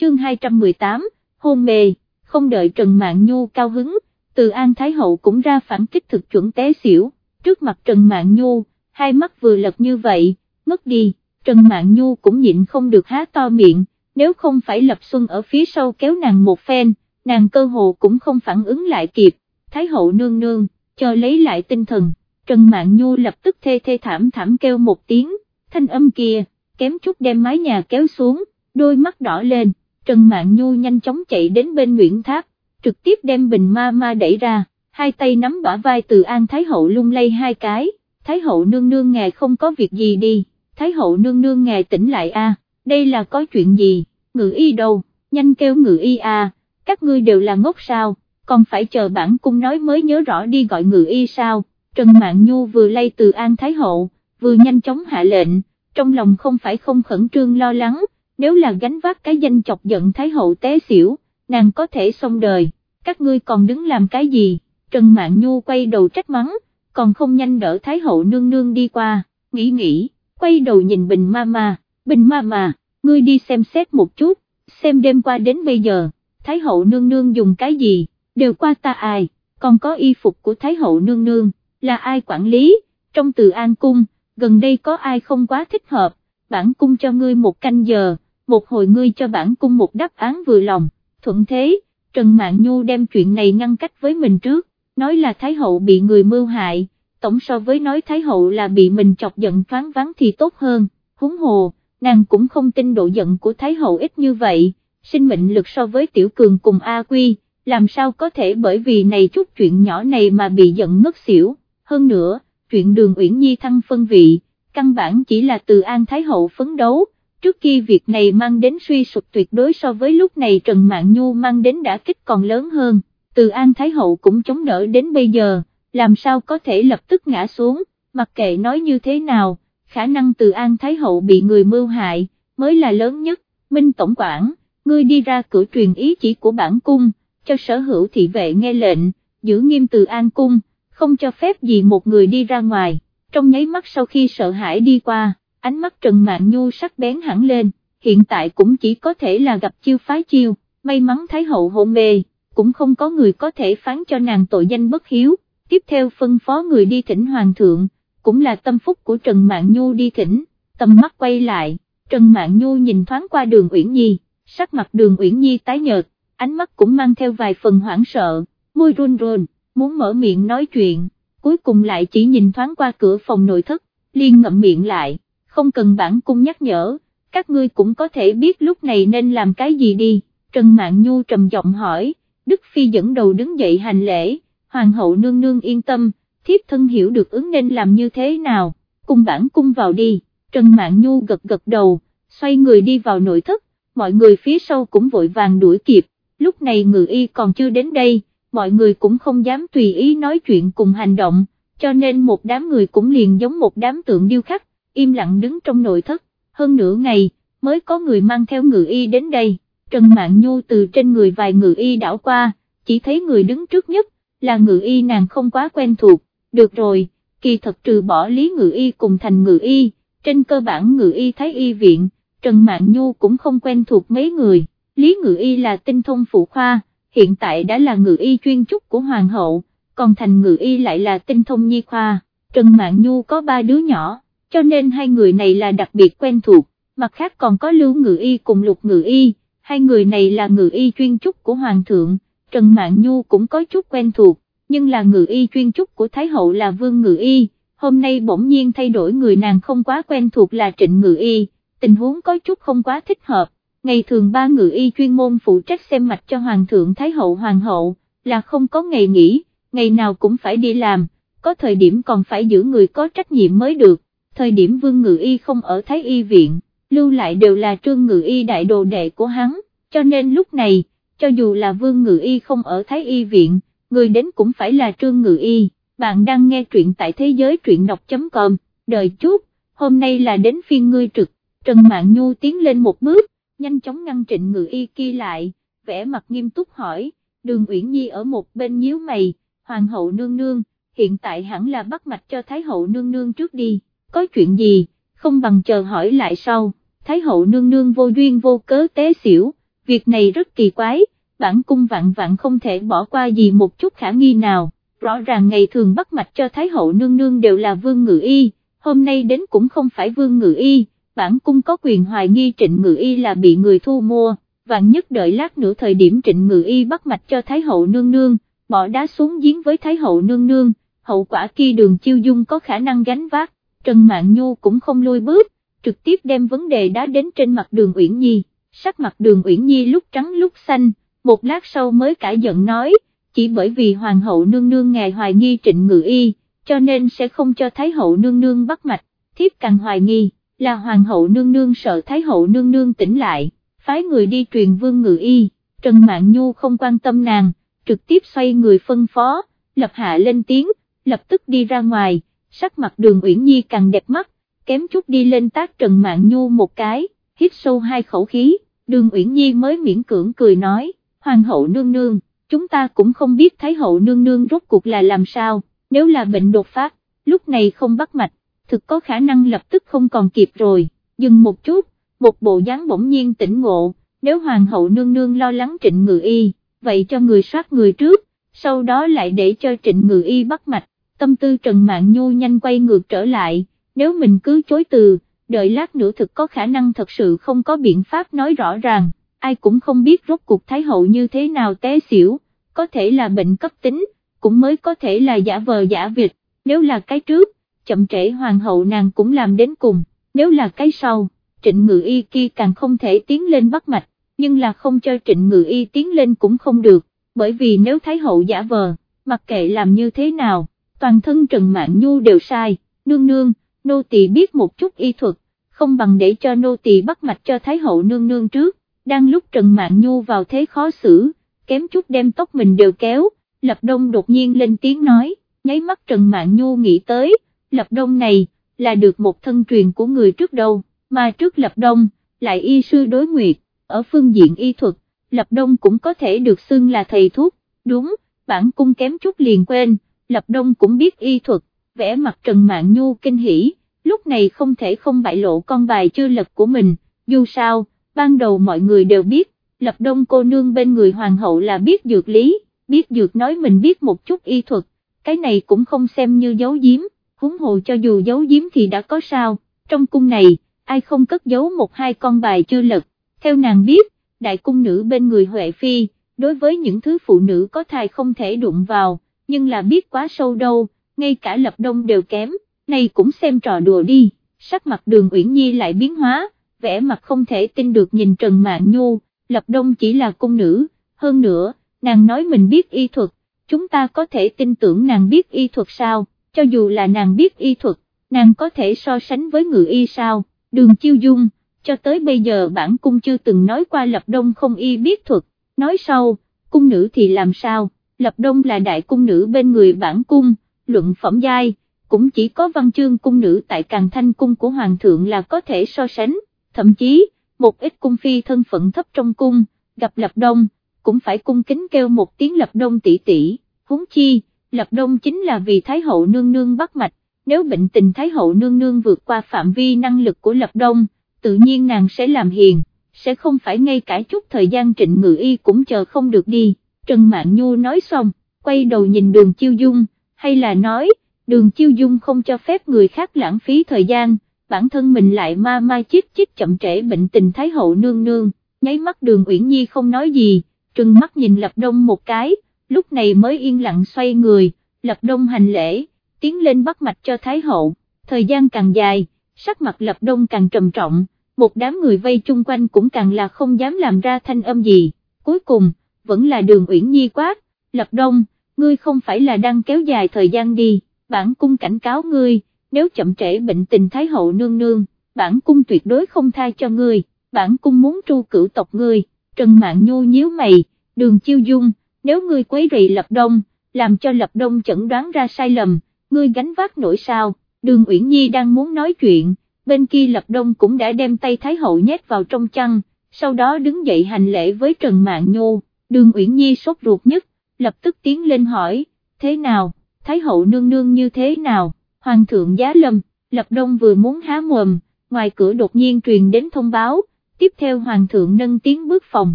Chương 218, hôn mê, không đợi Trần Mạn Nhu cao hứng, từ An Thái Hậu cũng ra phản kích thực chuẩn té xỉu, trước mặt Trần Mạn Nhu, hai mắt vừa lật như vậy, ngất đi, Trần Mạn Nhu cũng nhịn không được há to miệng, nếu không phải Lập Xuân ở phía sau kéo nàng một phen, nàng cơ hồ cũng không phản ứng lại kịp, Thái hậu nương nương, cho lấy lại tinh thần, Trần Mạn Nhu lập tức thê thê thảm thảm kêu một tiếng, thanh âm kia, kém chút đem mái nhà kéo xuống, đôi mắt đỏ lên, Trần Mạn Nhu nhanh chóng chạy đến bên Nguyễn Tháp, trực tiếp đem bình ma ma đẩy ra, hai tay nắm bả vai từ An Thái hậu lung lay hai cái, Thái hậu nương nương ngài không có việc gì đi, Thái hậu nương nương ngài tỉnh lại a đây là có chuyện gì, ngự y đâu, nhanh kêu ngự y à, các ngươi đều là ngốc sao, còn phải chờ bản cung nói mới nhớ rõ đi gọi ngự y sao, Trần Mạn Nhu vừa lay từ An Thái Hậu, vừa nhanh chóng hạ lệnh, trong lòng không phải không khẩn trương lo lắng, nếu là gánh vác cái danh chọc giận Thái Hậu té xỉu, nàng có thể xong đời, các ngươi còn đứng làm cái gì, Trần Mạn Nhu quay đầu trách mắng, còn không nhanh đỡ Thái Hậu nương nương đi qua, nghĩ nghĩ, quay đầu nhìn Bình ma ma, Bình ma ma, ngươi đi xem xét một chút, xem đêm qua đến bây giờ, Thái Hậu nương nương dùng cái gì, đều qua ta ai, còn có y phục của Thái Hậu nương nương, là ai quản lý, trong từ an cung, gần đây có ai không quá thích hợp, bản cung cho ngươi một canh giờ, một hồi ngươi cho bản cung một đáp án vừa lòng, thuận thế, Trần Mạn Nhu đem chuyện này ngăn cách với mình trước, nói là Thái Hậu bị người mưu hại, tổng so với nói Thái Hậu là bị mình chọc giận thoáng vắng thì tốt hơn, húng hồ, nàng cũng không tin độ giận của Thái Hậu ít như vậy, sinh mệnh lực so với Tiểu Cường cùng A Quy, làm sao có thể bởi vì này chút chuyện nhỏ này mà bị giận ngất xỉu, hơn nữa, chuyện đường Uyển Nhi thăng phân vị, căn bản chỉ là từ An Thái Hậu phấn đấu, trước khi việc này mang đến suy sụp tuyệt đối so với lúc này Trần Mạn Nhu mang đến đã kích còn lớn hơn, từ An Thái Hậu cũng chống đỡ đến bây giờ, làm sao có thể lập tức ngã xuống, mặc kệ nói như thế nào, khả năng từ An Thái Hậu bị người mưu hại, mới là lớn nhất, Minh Tổng quản, ngươi đi ra cửa truyền ý chỉ của bản cung, cho sở hữu thị vệ nghe lệnh, giữ nghiêm từ An Cung, không cho phép gì một người đi ra ngoài, trong nháy mắt sau khi sợ hãi đi qua, ánh mắt Trần Mạn Nhu sắc bén hẳn lên, hiện tại cũng chỉ có thể là gặp chiêu phái chiêu, may mắn Thái Hậu hôn mê, cũng không có người có thể phán cho nàng tội danh bất hiếu, tiếp theo phân phó người đi thỉnh Hoàng thượng, cũng là tâm phúc của Trần Mạn Nhu đi thỉnh, tầm mắt quay lại, Trần Mạn Nhu nhìn thoáng qua đường Uyển Nhi, sắc mặt đường Uyển Nhi tái nhợt, ánh mắt cũng mang theo vài phần hoảng sợ, môi run run, muốn mở miệng nói chuyện, cuối cùng lại chỉ nhìn thoáng qua cửa phòng nội thất, liền ngậm miệng lại, không cần bản cung nhắc nhở, các ngươi cũng có thể biết lúc này nên làm cái gì đi, Trần Mạn Nhu trầm giọng hỏi, Đức Phi dẫn đầu đứng dậy hành lễ, Hoàng hậu nương nương yên tâm, thiếp thân hiểu được ứng nên làm như thế nào, cùng bản cung vào đi, Trần Mạn Nhu gật gật đầu, xoay người đi vào nội thất, mọi người phía sau cũng vội vàng đuổi kịp, lúc này ngự y còn chưa đến đây, mọi người cũng không dám tùy ý nói chuyện cùng hành động, cho nên một đám người cũng liền giống một đám tượng điêu khắc, im lặng đứng trong nội thất, hơn nửa ngày, mới có người mang theo ngự y đến đây, Trần Mạn Nhu từ trên người vài ngự y đảo qua, chỉ thấy người đứng trước nhất, là ngự y nàng không quá quen thuộc, được rồi, kỳ thật trừ bỏ lý ngự y cùng thành ngự y, trên cơ bản ngự y thái y viện, Trần mạng Nhu cũng không quen thuộc mấy người. Lý Ngự Y là tinh thông phụ khoa, hiện tại đã là ngự y chuyên trúc của Hoàng hậu, còn thành ngự y lại là tinh thông nhi khoa, Trần mạng Nhu có ba đứa nhỏ, cho nên hai người này là đặc biệt quen thuộc, mặt khác còn có Lưu Ngự Y cùng Lục Ngự Y, hai người này là ngự y chuyên trúc của Hoàng thượng, Trần mạng Nhu cũng có chút quen thuộc, nhưng là ngự y chuyên trúc của Thái hậu là Vương Ngự Y, hôm nay bỗng nhiên thay đổi người nàng không quá quen thuộc là Trịnh Ngự Y, tình huống có chút không quá thích hợp. Ngày thường ba ngự y chuyên môn phụ trách xem mạch cho Hoàng thượng Thái hậu Hoàng hậu, là không có ngày nghỉ, ngày nào cũng phải đi làm, có thời điểm còn phải giữ người có trách nhiệm mới được, thời điểm vương ngự y không ở Thái y viện, lưu lại đều là trương ngự y đại đồ đệ của hắn, cho nên lúc này, cho dù là vương ngự y không ở Thái y viện, người đến cũng phải là trương ngự y, bạn đang nghe truyện tại thế giới truyện đọc.com, đợi chút, hôm nay là đến phiên ngươi trực, Trần Mạn Nhu tiến lên một bước, nhanh chóng ngăn trịnh ngự y kia lại, vẻ mặt nghiêm túc hỏi, đường Uyển Nhi ở một bên nhíu mày, hoàng hậu nương nương, hiện tại hẳn là bắt mạch cho thái hậu nương nương trước đi, có chuyện gì, không bằng chờ hỏi lại sau, thái hậu nương nương vô duyên vô cớ té xỉu, việc này rất kỳ quái, bản cung vạn vạn không thể bỏ qua gì một chút khả nghi nào, rõ ràng ngày thường bắt mạch cho thái hậu nương nương đều là vương ngự y, hôm nay đến cũng không phải vương ngự y. Bản cung có quyền hoài nghi trịnh ngự y là bị người thu mua, vạn nhất đợi lát nữa thời điểm trịnh ngự y bắt mạch cho Thái hậu nương nương, bỏ đá xuống giếng với Thái hậu nương nương, hậu quả kia đường chiêu dung có khả năng gánh vác, Trần Mạn Nhu cũng không lui bước, trực tiếp đem vấn đề đá đến trên mặt đường Uyển Nhi, sắc mặt đường Uyển Nhi lúc trắng lúc xanh, một lát sau mới cãi giận nói, chỉ bởi vì hoàng hậu nương nương ngài hoài nghi trịnh ngự y, cho nên sẽ không cho Thái hậu nương nương bắt mạch, thiếp càng hoài nghi là hoàng hậu nương nương sợ thái hậu nương nương tỉnh lại, phái người đi truyền vương ngự y, Trần Mạn Nhu không quan tâm nàng, trực tiếp xoay người phân phó, lập hạ lên tiếng, lập tức đi ra ngoài, sắc mặt đường Uyển Nhi càng đẹp mắt, kém chút đi lên tác Trần Mạn Nhu một cái, hít sâu hai khẩu khí, đường Uyển Nhi mới miễn cưỡng cười nói, hoàng hậu nương nương, chúng ta cũng không biết Thái hậu nương nương rốt cuộc là làm sao, nếu là bệnh đột phát, lúc này không bắt mạch, thực có khả năng lập tức không còn kịp rồi, dừng một chút, một bộ dáng bỗng nhiên tỉnh ngộ, nếu hoàng hậu nương nương lo lắng trịnh ngự y, vậy cho người soát người trước, sau đó lại để cho trịnh ngự y bắt mạch, tâm tư Trần Mạn Nhu nhanh quay ngược trở lại, nếu mình cứ chối từ, đợi lát nữa thực có khả năng thật sự không có biện pháp nói rõ ràng, ai cũng không biết rốt cuộc Thái hậu như thế nào té xỉu, có thể là bệnh cấp tính, cũng mới có thể là giả vờ giả vịt, nếu là cái trước, chậm trễ hoàng hậu nàng cũng làm đến cùng, nếu là cái sau, trịnh ngự y kia càng không thể tiến lên bắt mạch, nhưng là không cho trịnh ngự y tiến lên cũng không được, bởi vì nếu Thái hậu giả vờ, mặc kệ làm như thế nào, toàn thân Trần mạng Nhu đều sai, nương nương, nô tỳ biết một chút y thuật, không bằng để cho nô tỳ bắt mạch cho Thái hậu nương nương trước, đang lúc Trần Mạn Nhu vào thế khó xử, kém chút đem tóc mình đều kéo, Lập Đông đột nhiên lên tiếng nói, nháy mắt Trần Mạn Nhu nghĩ tới, Lập Đông này, là được một thân truyền của người trước đâu, mà trước Lập Đông, lại y sư đối nguyệt, ở phương diện y thuật, Lập Đông cũng có thể được xưng là thầy thuốc, đúng, bản cung kém chút liền quên, Lập Đông cũng biết y thuật, vẽ mặt Trần Mạn Nhu kinh hỉ, lúc này không thể không bại lộ con bài chưa lật của mình, dù sao, ban đầu mọi người đều biết, Lập Đông cô nương bên người hoàng hậu là biết dược lý, biết dược nói mình biết một chút y thuật, cái này cũng không xem như giấu giếm, huống hồ cho dù giấu giếm thì đã có sao, trong cung này, ai không cất giấu một hai con bài chưa lật, theo nàng biết, đại cung nữ bên người Huệ Phi, đối với những thứ phụ nữ có thai không thể đụng vào, nhưng là biết quá sâu đâu, ngay cả lập đông đều kém, này cũng xem trò đùa đi, sắc mặt đường Uyển Nhi lại biến hóa, vẻ mặt không thể tin được nhìn Trần Mạn Nhu, lập đông chỉ là cung nữ, hơn nữa, nàng nói mình biết y thuật, chúng ta có thể tin tưởng nàng biết y thuật sao, cho dù là nàng biết y thuật, nàng có thể so sánh với người y sao, đường chiêu dung, cho tới bây giờ bản cung chưa từng nói qua lập đông không y biết thuật, nói sau, cung nữ thì làm sao, lập đông là đại cung nữ bên người bản cung, luận phẩm giai, cũng chỉ có văn chương cung nữ tại càng thanh cung của hoàng thượng là có thể so sánh, thậm chí, một ít cung phi thân phận thấp trong cung, gặp lập đông, cũng phải cung kính kêu một tiếng lập đông tỷ tỷ, huống chi, lập đông chính là vì Thái hậu nương nương bắt mạch, nếu bệnh tình Thái hậu nương nương vượt qua phạm vi năng lực của lập đông, tự nhiên nàng sẽ làm hiền, sẽ không phải ngay cả chút thời gian trịnh ngự y cũng chờ không được đi, Trần Mạn Nhu nói xong, quay đầu nhìn đường chiêu dung, hay là nói, đường chiêu dung không cho phép người khác lãng phí thời gian, bản thân mình lại ma ma chít chít chậm trễ bệnh tình Thái hậu nương nương, nháy mắt đường Uyển Nhi không nói gì, trừng mắt nhìn Lập Đông một cái, lúc này mới yên lặng xoay người, Lập Đông hành lễ, tiến lên bắt mạch cho Thái hậu, thời gian càng dài, sắc mặt Lập Đông càng trầm trọng, một đám người vây chung quanh cũng càng là không dám làm ra thanh âm gì, cuối cùng, vẫn là đường Uyển Nhi quát, Lập Đông, ngươi không phải là đang kéo dài thời gian đi, bản cung cảnh cáo ngươi, nếu chậm trễ bệnh tình Thái hậu nương nương, bản cung tuyệt đối không tha cho ngươi, bản cung muốn tru cửu tộc ngươi, Trần mạng Nhu nhíu mày, đường chiêu dung, nếu ngươi quấy rầy Lập Đông, làm cho Lập Đông chẩn đoán ra sai lầm, ngươi gánh vác nổi sao, đường Uyển Nhi đang muốn nói chuyện, bên kia Lập Đông cũng đã đem tay Thái hậu nhét vào trong chăn, sau đó đứng dậy hành lễ với Trần mạng Nhu, đường Uyển Nhi sốt ruột nhất, lập tức tiến lên hỏi, thế nào, Thái hậu nương nương như thế nào, Hoàng thượng giá lâm, Lập Đông vừa muốn há mồm, ngoài cửa đột nhiên truyền đến thông báo, tiếp theo Hoàng thượng nâng tiếng bước phòng,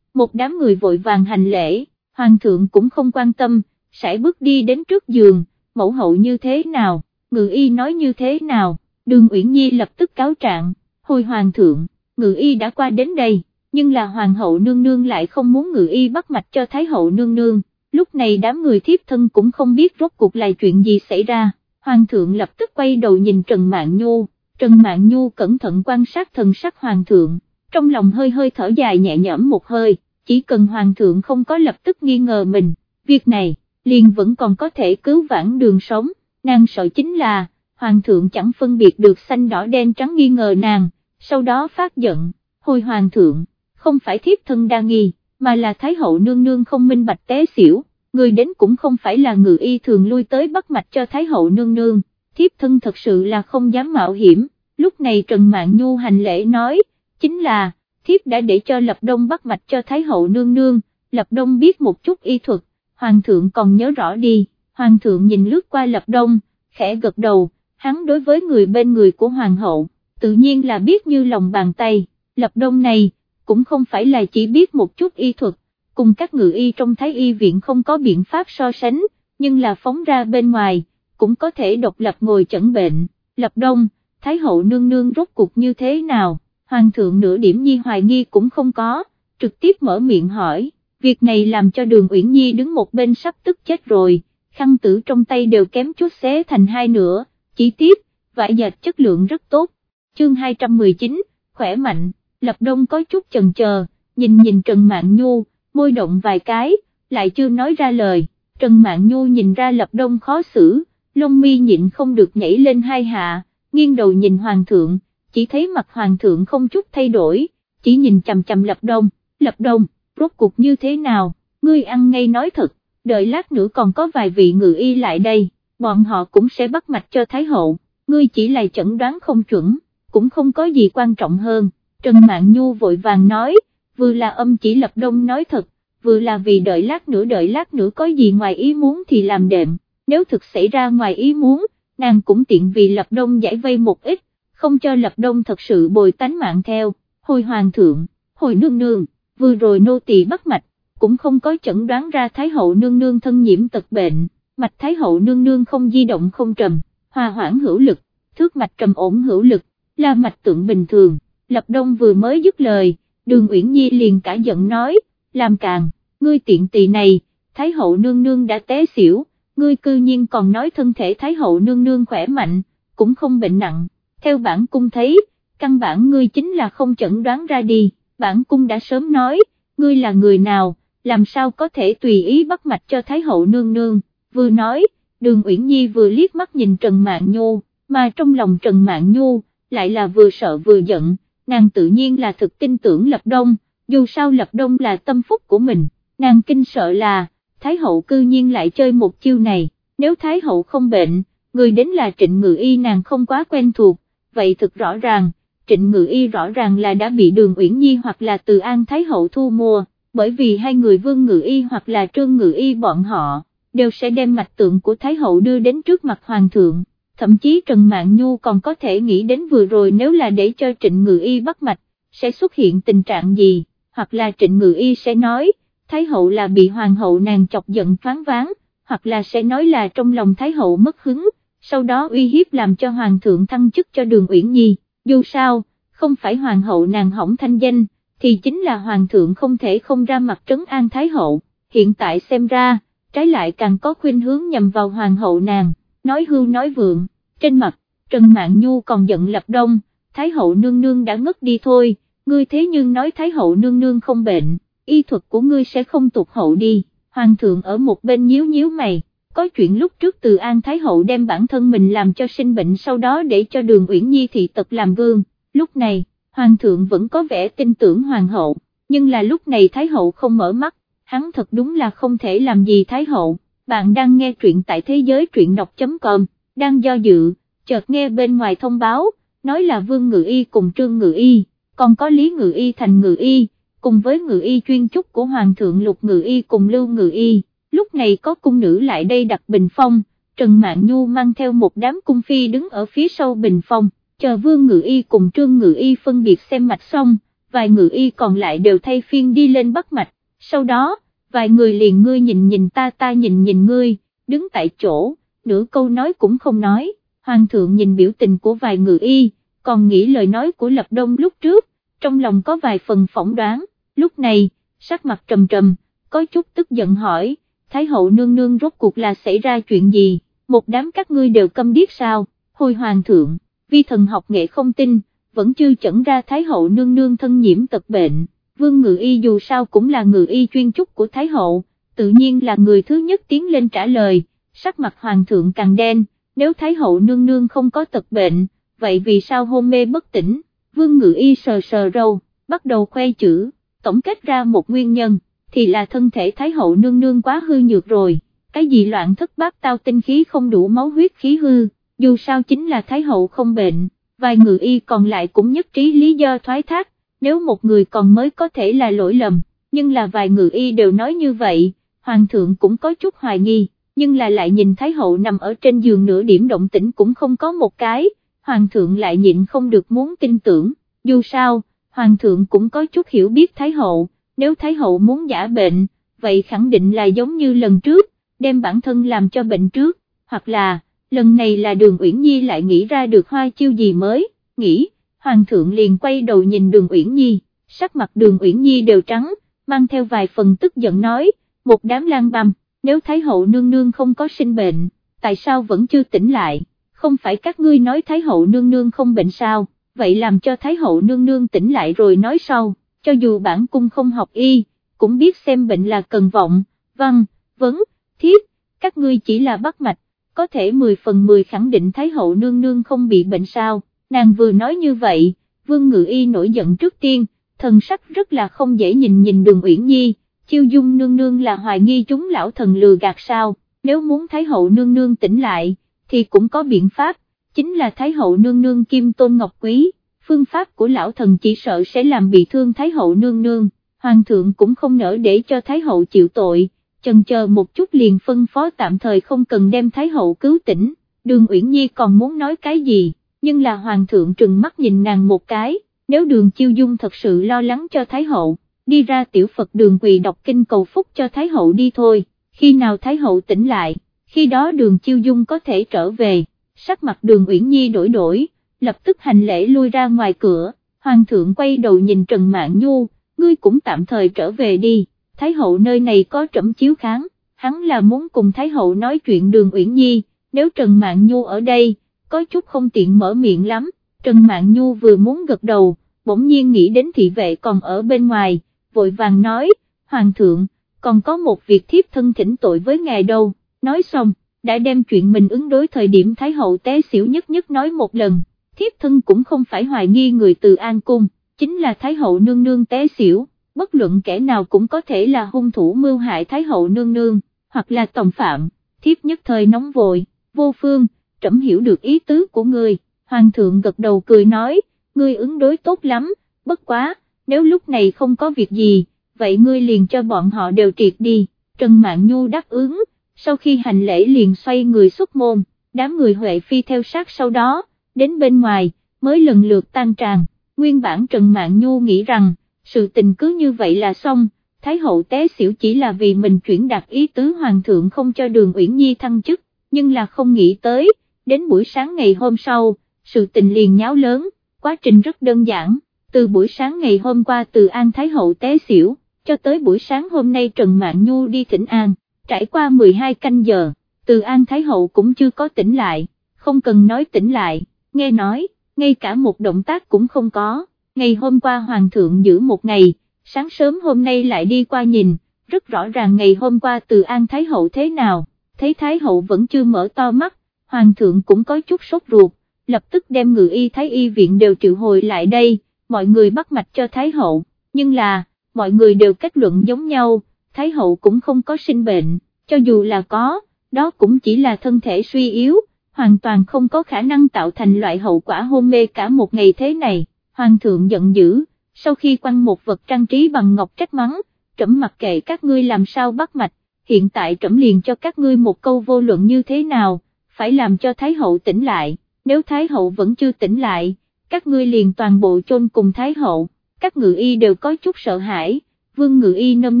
một đám người vội vàng hành lễ, Hoàng thượng cũng không quan tâm, sẽ bước đi đến trước giường, mẫu hậu như thế nào, ngự y nói như thế nào, đường Uyển Nhi lập tức cáo trạng, hồi Hoàng thượng, ngự y đã qua đến đây, nhưng là Hoàng hậu nương nương lại không muốn ngự y bắt mạch cho Thái hậu nương nương, lúc này đám người thiếp thân cũng không biết rốt cuộc là chuyện gì xảy ra hoàng thượng lập tức quay đầu nhìn Trần Mạn Nhu, Trần Mạn Nhu cẩn thận quan sát thần sắc hoàng thượng, trong lòng hơi hơi thở dài nhẹ nhõm một hơi, chỉ cần hoàng thượng không có lập tức nghi ngờ mình, việc này, liền vẫn còn có thể cứu vãn đường sống, nàng sợ chính là, hoàng thượng chẳng phân biệt được xanh đỏ đen trắng nghi ngờ nàng, sau đó phát giận, hồi hoàng thượng, không phải thiếp thân đa nghi, mà là thái hậu nương nương không minh bạch té xỉu, người đến cũng không phải là ngự y thường lui tới bắt mạch cho Thái hậu nương nương, thiếp thân thật sự là không dám mạo hiểm, lúc này Trần mạng Nhu hành lễ nói, chính là, thiếp đã để cho Lập Đông bắt mạch cho Thái hậu nương nương, Lập Đông biết một chút y thuật, Hoàng thượng còn nhớ rõ đi, Hoàng thượng nhìn lướt qua Lập Đông, khẽ gật đầu, hắn đối với người bên người của Hoàng hậu, tự nhiên là biết như lòng bàn tay, Lập Đông này, cũng không phải là chỉ biết một chút y thuật, cùng các ngự y trong Thái y viện không có biện pháp so sánh, nhưng là phóng ra bên ngoài, cũng có thể độc lập ngồi chẩn bệnh, Lập Đông, Thái hậu nương nương rốt cuộc như thế nào, Hoàng thượng nửa điểm nhi hoài nghi cũng không có, trực tiếp mở miệng hỏi, việc này làm cho đường Uyển Nhi đứng một bên sắp tức chết rồi, khăn tử trong tay đều kém chút xé thành hai nửa, chỉ tiếp, vải dệt chất lượng rất tốt, chương 219, khỏe mạnh, Lập Đông có chút chần chờ, nhìn nhìn Trần mạng Nhu, môi động vài cái, lại chưa nói ra lời, Trần Mạn Nhu nhìn ra Lập Đông khó xử, lông mi nhịn không được nhảy lên hai hạ, nghiêng đầu nhìn Hoàng thượng, chỉ thấy mặt Hoàng thượng không chút thay đổi, chỉ nhìn chầm chầm Lập Đông, Lập Đông, rốt cuộc như thế nào, ngươi ăn ngay nói thật, đợi lát nữa còn có vài vị ngự y lại đây, bọn họ cũng sẽ bắt mạch cho Thái Hậu, ngươi chỉ là chẩn đoán không chuẩn, cũng không có gì quan trọng hơn, Trần Mạn Nhu vội vàng nói, vừa là âm chỉ lập đông nói thật, vừa là vì đợi lát nữa đợi lát nữa có gì ngoài ý muốn thì làm đệm, nếu thực xảy ra ngoài ý muốn, nàng cũng tiện vì lập đông giải vây một ít, không cho lập đông thật sự bồi tánh mạng theo, hồi hoàng thượng, hồi nương nương, vừa rồi nô tỳ bắt mạch, cũng không có chẩn đoán ra Thái hậu nương nương thân nhiễm tật bệnh, mạch Thái hậu nương nương không di động không trầm, hòa hoãn hữu lực, thước mạch trầm ổn hữu lực, là mạch tượng bình thường, Lập Đông vừa mới dứt lời, đường Uyển Nhi liền cả giận nói, làm càng, ngươi tiện tỳ này, Thái hậu nương nương đã té xỉu, ngươi cư nhiên còn nói thân thể Thái hậu nương nương khỏe mạnh, cũng không bệnh nặng, theo bản cung thấy, căn bản ngươi chính là không chẩn đoán ra đi, bản cung đã sớm nói, ngươi là người nào, làm sao có thể tùy ý bắt mạch cho Thái hậu nương nương, vừa nói, đường Uyển Nhi vừa liếc mắt nhìn Trần Mạn Nhu, mà trong lòng Trần Mạn Nhu, lại là vừa sợ vừa giận, nàng tự nhiên là thực tin tưởng Lập Đông, dù sao Lập Đông là tâm phúc của mình, nàng kinh sợ là, Thái hậu cư nhiên lại chơi một chiêu này, nếu Thái hậu không bệnh, người đến là trịnh ngự y nàng không quá quen thuộc, vậy thực rõ ràng, trịnh ngự y rõ ràng là đã bị đường Uyển Nhi hoặc là từ An Thái hậu thu mua, bởi vì hai người vương ngự y hoặc là trương ngự y bọn họ, đều sẽ đem mạch tượng của Thái hậu đưa đến trước mặt hoàng thượng thậm chí Trần Mạn Nhu còn có thể nghĩ đến vừa rồi nếu là để cho Trịnh Ngự Y bắt mạch, sẽ xuất hiện tình trạng gì, hoặc là Trịnh Ngự Y sẽ nói, Thái hậu là bị hoàng hậu nàng chọc giận thoáng váng, hoặc là sẽ nói là trong lòng Thái hậu mất hứng, sau đó uy hiếp làm cho hoàng thượng thăng chức cho đường Uyển Nhi, dù sao, không phải hoàng hậu nàng hỏng thanh danh, thì chính là hoàng thượng không thể không ra mặt trấn an Thái hậu, hiện tại xem ra, trái lại càng có khuyên hướng nhằm vào hoàng hậu nàng nói hưu nói vượng, trên mặt, Trần Mạn Nhu còn giận lập đông, Thái hậu nương nương đã ngất đi thôi, ngươi thế nhưng nói Thái hậu nương nương không bệnh, y thuật của ngươi sẽ không tụt hậu đi, hoàng thượng ở một bên nhíu nhíu mày, có chuyện lúc trước từ An Thái hậu đem bản thân mình làm cho sinh bệnh sau đó để cho đường Uyển Nhi thị tật làm gương, lúc này, hoàng thượng vẫn có vẻ tin tưởng hoàng hậu, nhưng là lúc này Thái hậu không mở mắt, hắn thật đúng là không thể làm gì Thái hậu bạn đang nghe truyện tại thế giới truyện đọc.com, đang do dự, chợt nghe bên ngoài thông báo, nói là Vương Ngự Y cùng Trương Ngự Y, còn có Lý Ngự Y thành Ngự Y, cùng với Ngự Y chuyên trúc của Hoàng thượng Lục Ngự Y cùng Lưu Ngự Y, lúc này có cung nữ lại đây đặt bình phong, Trần Mạn Nhu mang theo một đám cung phi đứng ở phía sau bình phong, chờ Vương Ngự Y cùng Trương Ngự Y phân biệt xem mạch xong, vài Ngự Y còn lại đều thay phiên đi lên bắt mạch, sau đó, vài người liền ngươi nhìn nhìn ta ta nhìn nhìn ngươi, đứng tại chỗ, nửa câu nói cũng không nói, hoàng thượng nhìn biểu tình của vài người y, còn nghĩ lời nói của Lập Đông lúc trước, trong lòng có vài phần phỏng đoán, lúc này, sắc mặt trầm trầm, có chút tức giận hỏi, Thái hậu nương nương rốt cuộc là xảy ra chuyện gì, một đám các ngươi đều câm điếc sao, hồi hoàng thượng, vi thần học nghệ không tin, vẫn chưa chẩn ra Thái hậu nương nương thân nhiễm tật bệnh. Vương Ngự Y dù sao cũng là ngự y chuyên trúc của Thái Hậu, tự nhiên là người thứ nhất tiến lên trả lời, sắc mặt Hoàng thượng càng đen, nếu Thái Hậu nương nương không có tật bệnh, vậy vì sao hôn mê bất tỉnh, Vương Ngự Y sờ sờ râu, bắt đầu khoe chữ, tổng kết ra một nguyên nhân, thì là thân thể Thái Hậu nương nương quá hư nhược rồi, cái gì loạn thất bát tao tinh khí không đủ máu huyết khí hư, dù sao chính là Thái Hậu không bệnh, vài ngự y còn lại cũng nhất trí lý do thoái thác, nếu một người còn mới có thể là lỗi lầm, nhưng là vài người y đều nói như vậy, hoàng thượng cũng có chút hoài nghi, nhưng là lại nhìn Thái hậu nằm ở trên giường nửa điểm động tĩnh cũng không có một cái, hoàng thượng lại nhịn không được muốn tin tưởng, dù sao, hoàng thượng cũng có chút hiểu biết Thái hậu, nếu Thái hậu muốn giả bệnh, vậy khẳng định là giống như lần trước, đem bản thân làm cho bệnh trước, hoặc là, lần này là đường Uyển Nhi lại nghĩ ra được hoa chiêu gì mới, nghĩ, hoàng thượng liền quay đầu nhìn đường Uyển Nhi, sắc mặt đường Uyển Nhi đều trắng, mang theo vài phần tức giận nói, một đám lan băm, nếu Thái hậu nương nương không có sinh bệnh, tại sao vẫn chưa tỉnh lại, không phải các ngươi nói Thái hậu nương nương không bệnh sao, vậy làm cho Thái hậu nương nương tỉnh lại rồi nói sau, cho dù bản cung không học y, cũng biết xem bệnh là cần vọng, vâng, vâng, văn, vấn, thiết, các ngươi chỉ là bắt mạch, có thể 10 phần 10 khẳng định Thái hậu nương nương không bị bệnh sao, nàng vừa nói như vậy, vương ngự y nổi giận trước tiên, thần sắc rất là không dễ nhìn nhìn đường Uyển Nhi, chiêu dung nương nương là hoài nghi chúng lão thần lừa gạt sao, nếu muốn Thái hậu nương nương tỉnh lại, thì cũng có biện pháp, chính là Thái hậu nương nương kim tôn ngọc quý, phương pháp của lão thần chỉ sợ sẽ làm bị thương Thái hậu nương nương, hoàng thượng cũng không nỡ để cho Thái hậu chịu tội, chần chờ một chút liền phân phó tạm thời không cần đem Thái hậu cứu tỉnh, đường Uyển Nhi còn muốn nói cái gì, nhưng là hoàng thượng trừng mắt nhìn nàng một cái, nếu đường chiêu dung thật sự lo lắng cho Thái hậu, đi ra tiểu Phật đường quỳ đọc kinh cầu phúc cho Thái hậu đi thôi, khi nào Thái hậu tỉnh lại, khi đó đường chiêu dung có thể trở về, sắc mặt đường Uyển Nhi đổi đổi, lập tức hành lễ lui ra ngoài cửa, hoàng thượng quay đầu nhìn Trần Mạn Nhu, ngươi cũng tạm thời trở về đi, Thái hậu nơi này có trẫm chiếu kháng, hắn là muốn cùng Thái hậu nói chuyện đường Uyển Nhi, nếu Trần Mạn Nhu ở đây, có chút không tiện mở miệng lắm, Trần Mạn Nhu vừa muốn gật đầu, bỗng nhiên nghĩ đến thị vệ còn ở bên ngoài, vội vàng nói, Hoàng thượng, còn có một việc thiếp thân thỉnh tội với ngài đâu, nói xong, đã đem chuyện mình ứng đối thời điểm Thái hậu té xỉu nhất nhất nói một lần, thiếp thân cũng không phải hoài nghi người từ An Cung, chính là Thái hậu nương nương té xỉu, bất luận kẻ nào cũng có thể là hung thủ mưu hại Thái hậu nương nương, hoặc là tòng phạm, thiếp nhất thời nóng vội, vô phương, trẫm hiểu được ý tứ của người, hoàng thượng gật đầu cười nói, ngươi ứng đối tốt lắm, bất quá, nếu lúc này không có việc gì, vậy ngươi liền cho bọn họ đều triệt đi, Trần Mạn Nhu đáp ứng, sau khi hành lễ liền xoay người xuất môn, đám người Huệ Phi theo sát sau đó, đến bên ngoài, mới lần lượt tan tràn, nguyên bản Trần Mạn Nhu nghĩ rằng, sự tình cứ như vậy là xong, Thái hậu té xỉu chỉ là vì mình chuyển đạt ý tứ Hoàng thượng không cho đường Uyển Nhi thăng chức, nhưng là không nghĩ tới, đến buổi sáng ngày hôm sau, sự tình liền nháo lớn, quá trình rất đơn giản, từ buổi sáng ngày hôm qua từ An Thái hậu té xỉu, cho tới buổi sáng hôm nay Trần Mạn Nhu đi thỉnh An, trải qua 12 canh giờ, từ An Thái hậu cũng chưa có tỉnh lại, không cần nói tỉnh lại, nghe nói, ngay cả một động tác cũng không có, ngày hôm qua Hoàng thượng giữ một ngày, sáng sớm hôm nay lại đi qua nhìn, rất rõ ràng ngày hôm qua từ An Thái hậu thế nào, thấy Thái hậu vẫn chưa mở to mắt, Hoàng thượng cũng có chút sốt ruột, lập tức đem ngự y Thái y viện đều triệu hồi lại đây, mọi người bắt mạch cho Thái hậu, nhưng là, mọi người đều kết luận giống nhau, Thái hậu cũng không có sinh bệnh, cho dù là có, đó cũng chỉ là thân thể suy yếu, hoàn toàn không có khả năng tạo thành loại hậu quả hôn mê cả một ngày thế này, hoàng thượng giận dữ, sau khi quăng một vật trang trí bằng ngọc trách mắng, trẫm mặc kệ các ngươi làm sao bắt mạch, hiện tại trẫm liền cho các ngươi một câu vô luận như thế nào, phải làm cho Thái hậu tỉnh lại, nếu Thái hậu vẫn chưa tỉnh lại, các ngươi liền toàn bộ chôn cùng Thái hậu, các ngự y đều có chút sợ hãi, vương ngự y nâm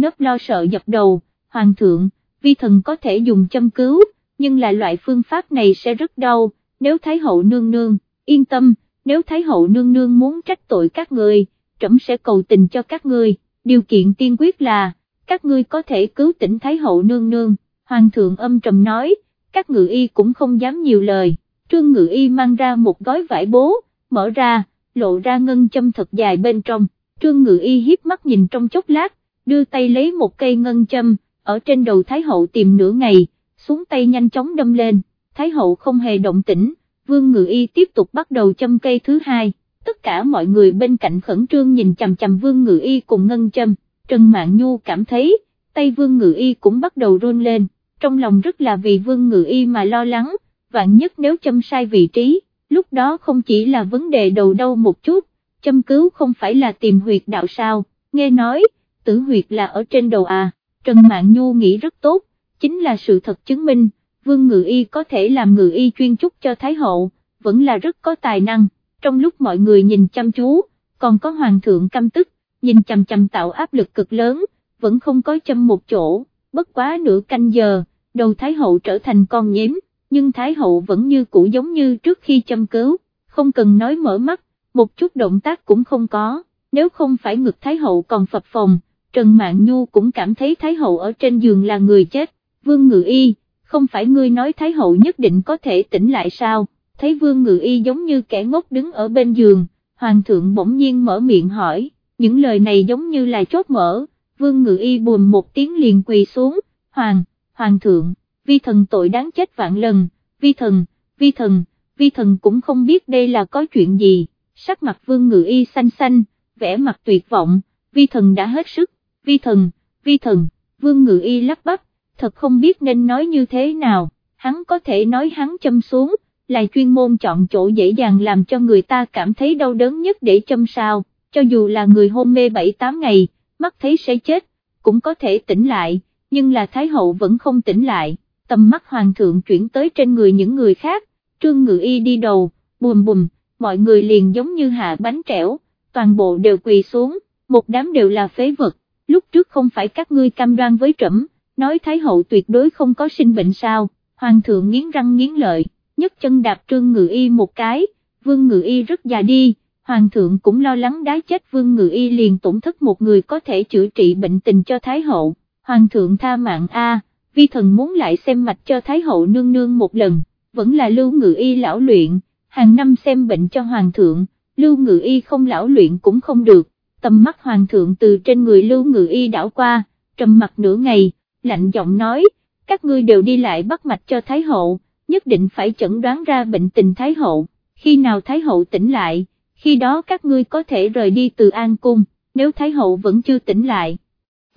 nấp lo sợ dập đầu, hoàng thượng, vi thần có thể dùng châm cứu, nhưng là loại phương pháp này sẽ rất đau, nếu Thái hậu nương nương, yên tâm, nếu Thái hậu nương nương muốn trách tội các người, trẫm sẽ cầu tình cho các ngươi, điều kiện tiên quyết là, các ngươi có thể cứu tỉnh Thái hậu nương nương, hoàng thượng âm trầm nói, các ngự y cũng không dám nhiều lời, trương ngự y mang ra một gói vải bố, mở ra, lộ ra ngân châm thật dài bên trong, trương ngự y hiếp mắt nhìn trong chốc lát, đưa tay lấy một cây ngân châm, ở trên đầu Thái hậu tìm nửa ngày, xuống tay nhanh chóng đâm lên, Thái hậu không hề động tĩnh, vương ngự y tiếp tục bắt đầu châm cây thứ hai, tất cả mọi người bên cạnh khẩn trương nhìn chằm chằm vương ngự y cùng ngân châm, Trần mạng Nhu cảm thấy, tay vương ngự y cũng bắt đầu run lên, trong lòng rất là vì vương ngự y mà lo lắng, vạn nhất nếu châm sai vị trí, lúc đó không chỉ là vấn đề đầu đau một chút, châm cứu không phải là tìm huyệt đạo sao, nghe nói, tử huyệt là ở trên đầu à, Trần mạng Nhu nghĩ rất tốt, chính là sự thật chứng minh, Vương Ngự Y có thể làm Ngự Y chuyên trúc cho Thái Hậu, vẫn là rất có tài năng, trong lúc mọi người nhìn chăm chú, còn có Hoàng thượng căm tức, nhìn chằm chằm tạo áp lực cực lớn, vẫn không có châm một chỗ, bất quá nửa canh giờ, đầu Thái Hậu trở thành con nhím, nhưng Thái Hậu vẫn như cũ giống như trước khi châm cứu, không cần nói mở mắt, một chút động tác cũng không có, nếu không phải ngực Thái Hậu còn phập phồng, Trần Mạn Nhu cũng cảm thấy Thái Hậu ở trên giường là người chết, Vương Ngự Y, không phải ngươi nói Thái Hậu nhất định có thể tỉnh lại sao, thấy Vương Ngự Y giống như kẻ ngốc đứng ở bên giường, Hoàng thượng bỗng nhiên mở miệng hỏi, những lời này giống như là chốt mở, Vương Ngự Y buồn một tiếng liền quỳ xuống, Hoàng, Hoàng thượng, vi thần tội đáng chết vạn lần, vi thần, vi thần, vi thần cũng không biết đây là có chuyện gì, sắc mặt Vương Ngự Y xanh xanh, vẻ mặt tuyệt vọng, vi thần đã hết sức, vi thần, vi thần, Vương Ngự Y lắp bắp, thật không biết nên nói như thế nào, hắn có thể nói hắn châm xuống, là chuyên môn chọn chỗ dễ dàng làm cho người ta cảm thấy đau đớn nhất để châm sao, cho dù là người hôn mê 7-8 ngày, mắt thấy sẽ chết, cũng có thể tỉnh lại, nhưng là Thái Hậu vẫn không tỉnh lại, tầm mắt Hoàng thượng chuyển tới trên người những người khác, trương ngự y đi đầu, bùm bùm, mọi người liền giống như hạ bánh trẻo, toàn bộ đều quỳ xuống, một đám đều là phế vật, lúc trước không phải các ngươi cam đoan với trẫm nói Thái Hậu tuyệt đối không có sinh bệnh sao, Hoàng thượng nghiến răng nghiến lợi, nhấc chân đạp trương ngự y một cái, vương ngự y rất già đi, Hoàng thượng cũng lo lắng đá chết vương ngự y liền tổn thất một người có thể chữa trị bệnh tình cho Thái Hậu, Hoàng thượng tha mạng A, vi thần muốn lại xem mạch cho Thái Hậu nương nương một lần, vẫn là lưu ngự y lão luyện, hàng năm xem bệnh cho Hoàng thượng, lưu ngự y không lão luyện cũng không được, tầm mắt Hoàng thượng từ trên người lưu ngự y đảo qua, trầm mặt nửa ngày, lạnh giọng nói, các ngươi đều đi lại bắt mạch cho Thái Hậu, nhất định phải chẩn đoán ra bệnh tình Thái Hậu, khi nào Thái Hậu tỉnh lại, khi đó các ngươi có thể rời đi từ An Cung, nếu Thái Hậu vẫn chưa tỉnh lại.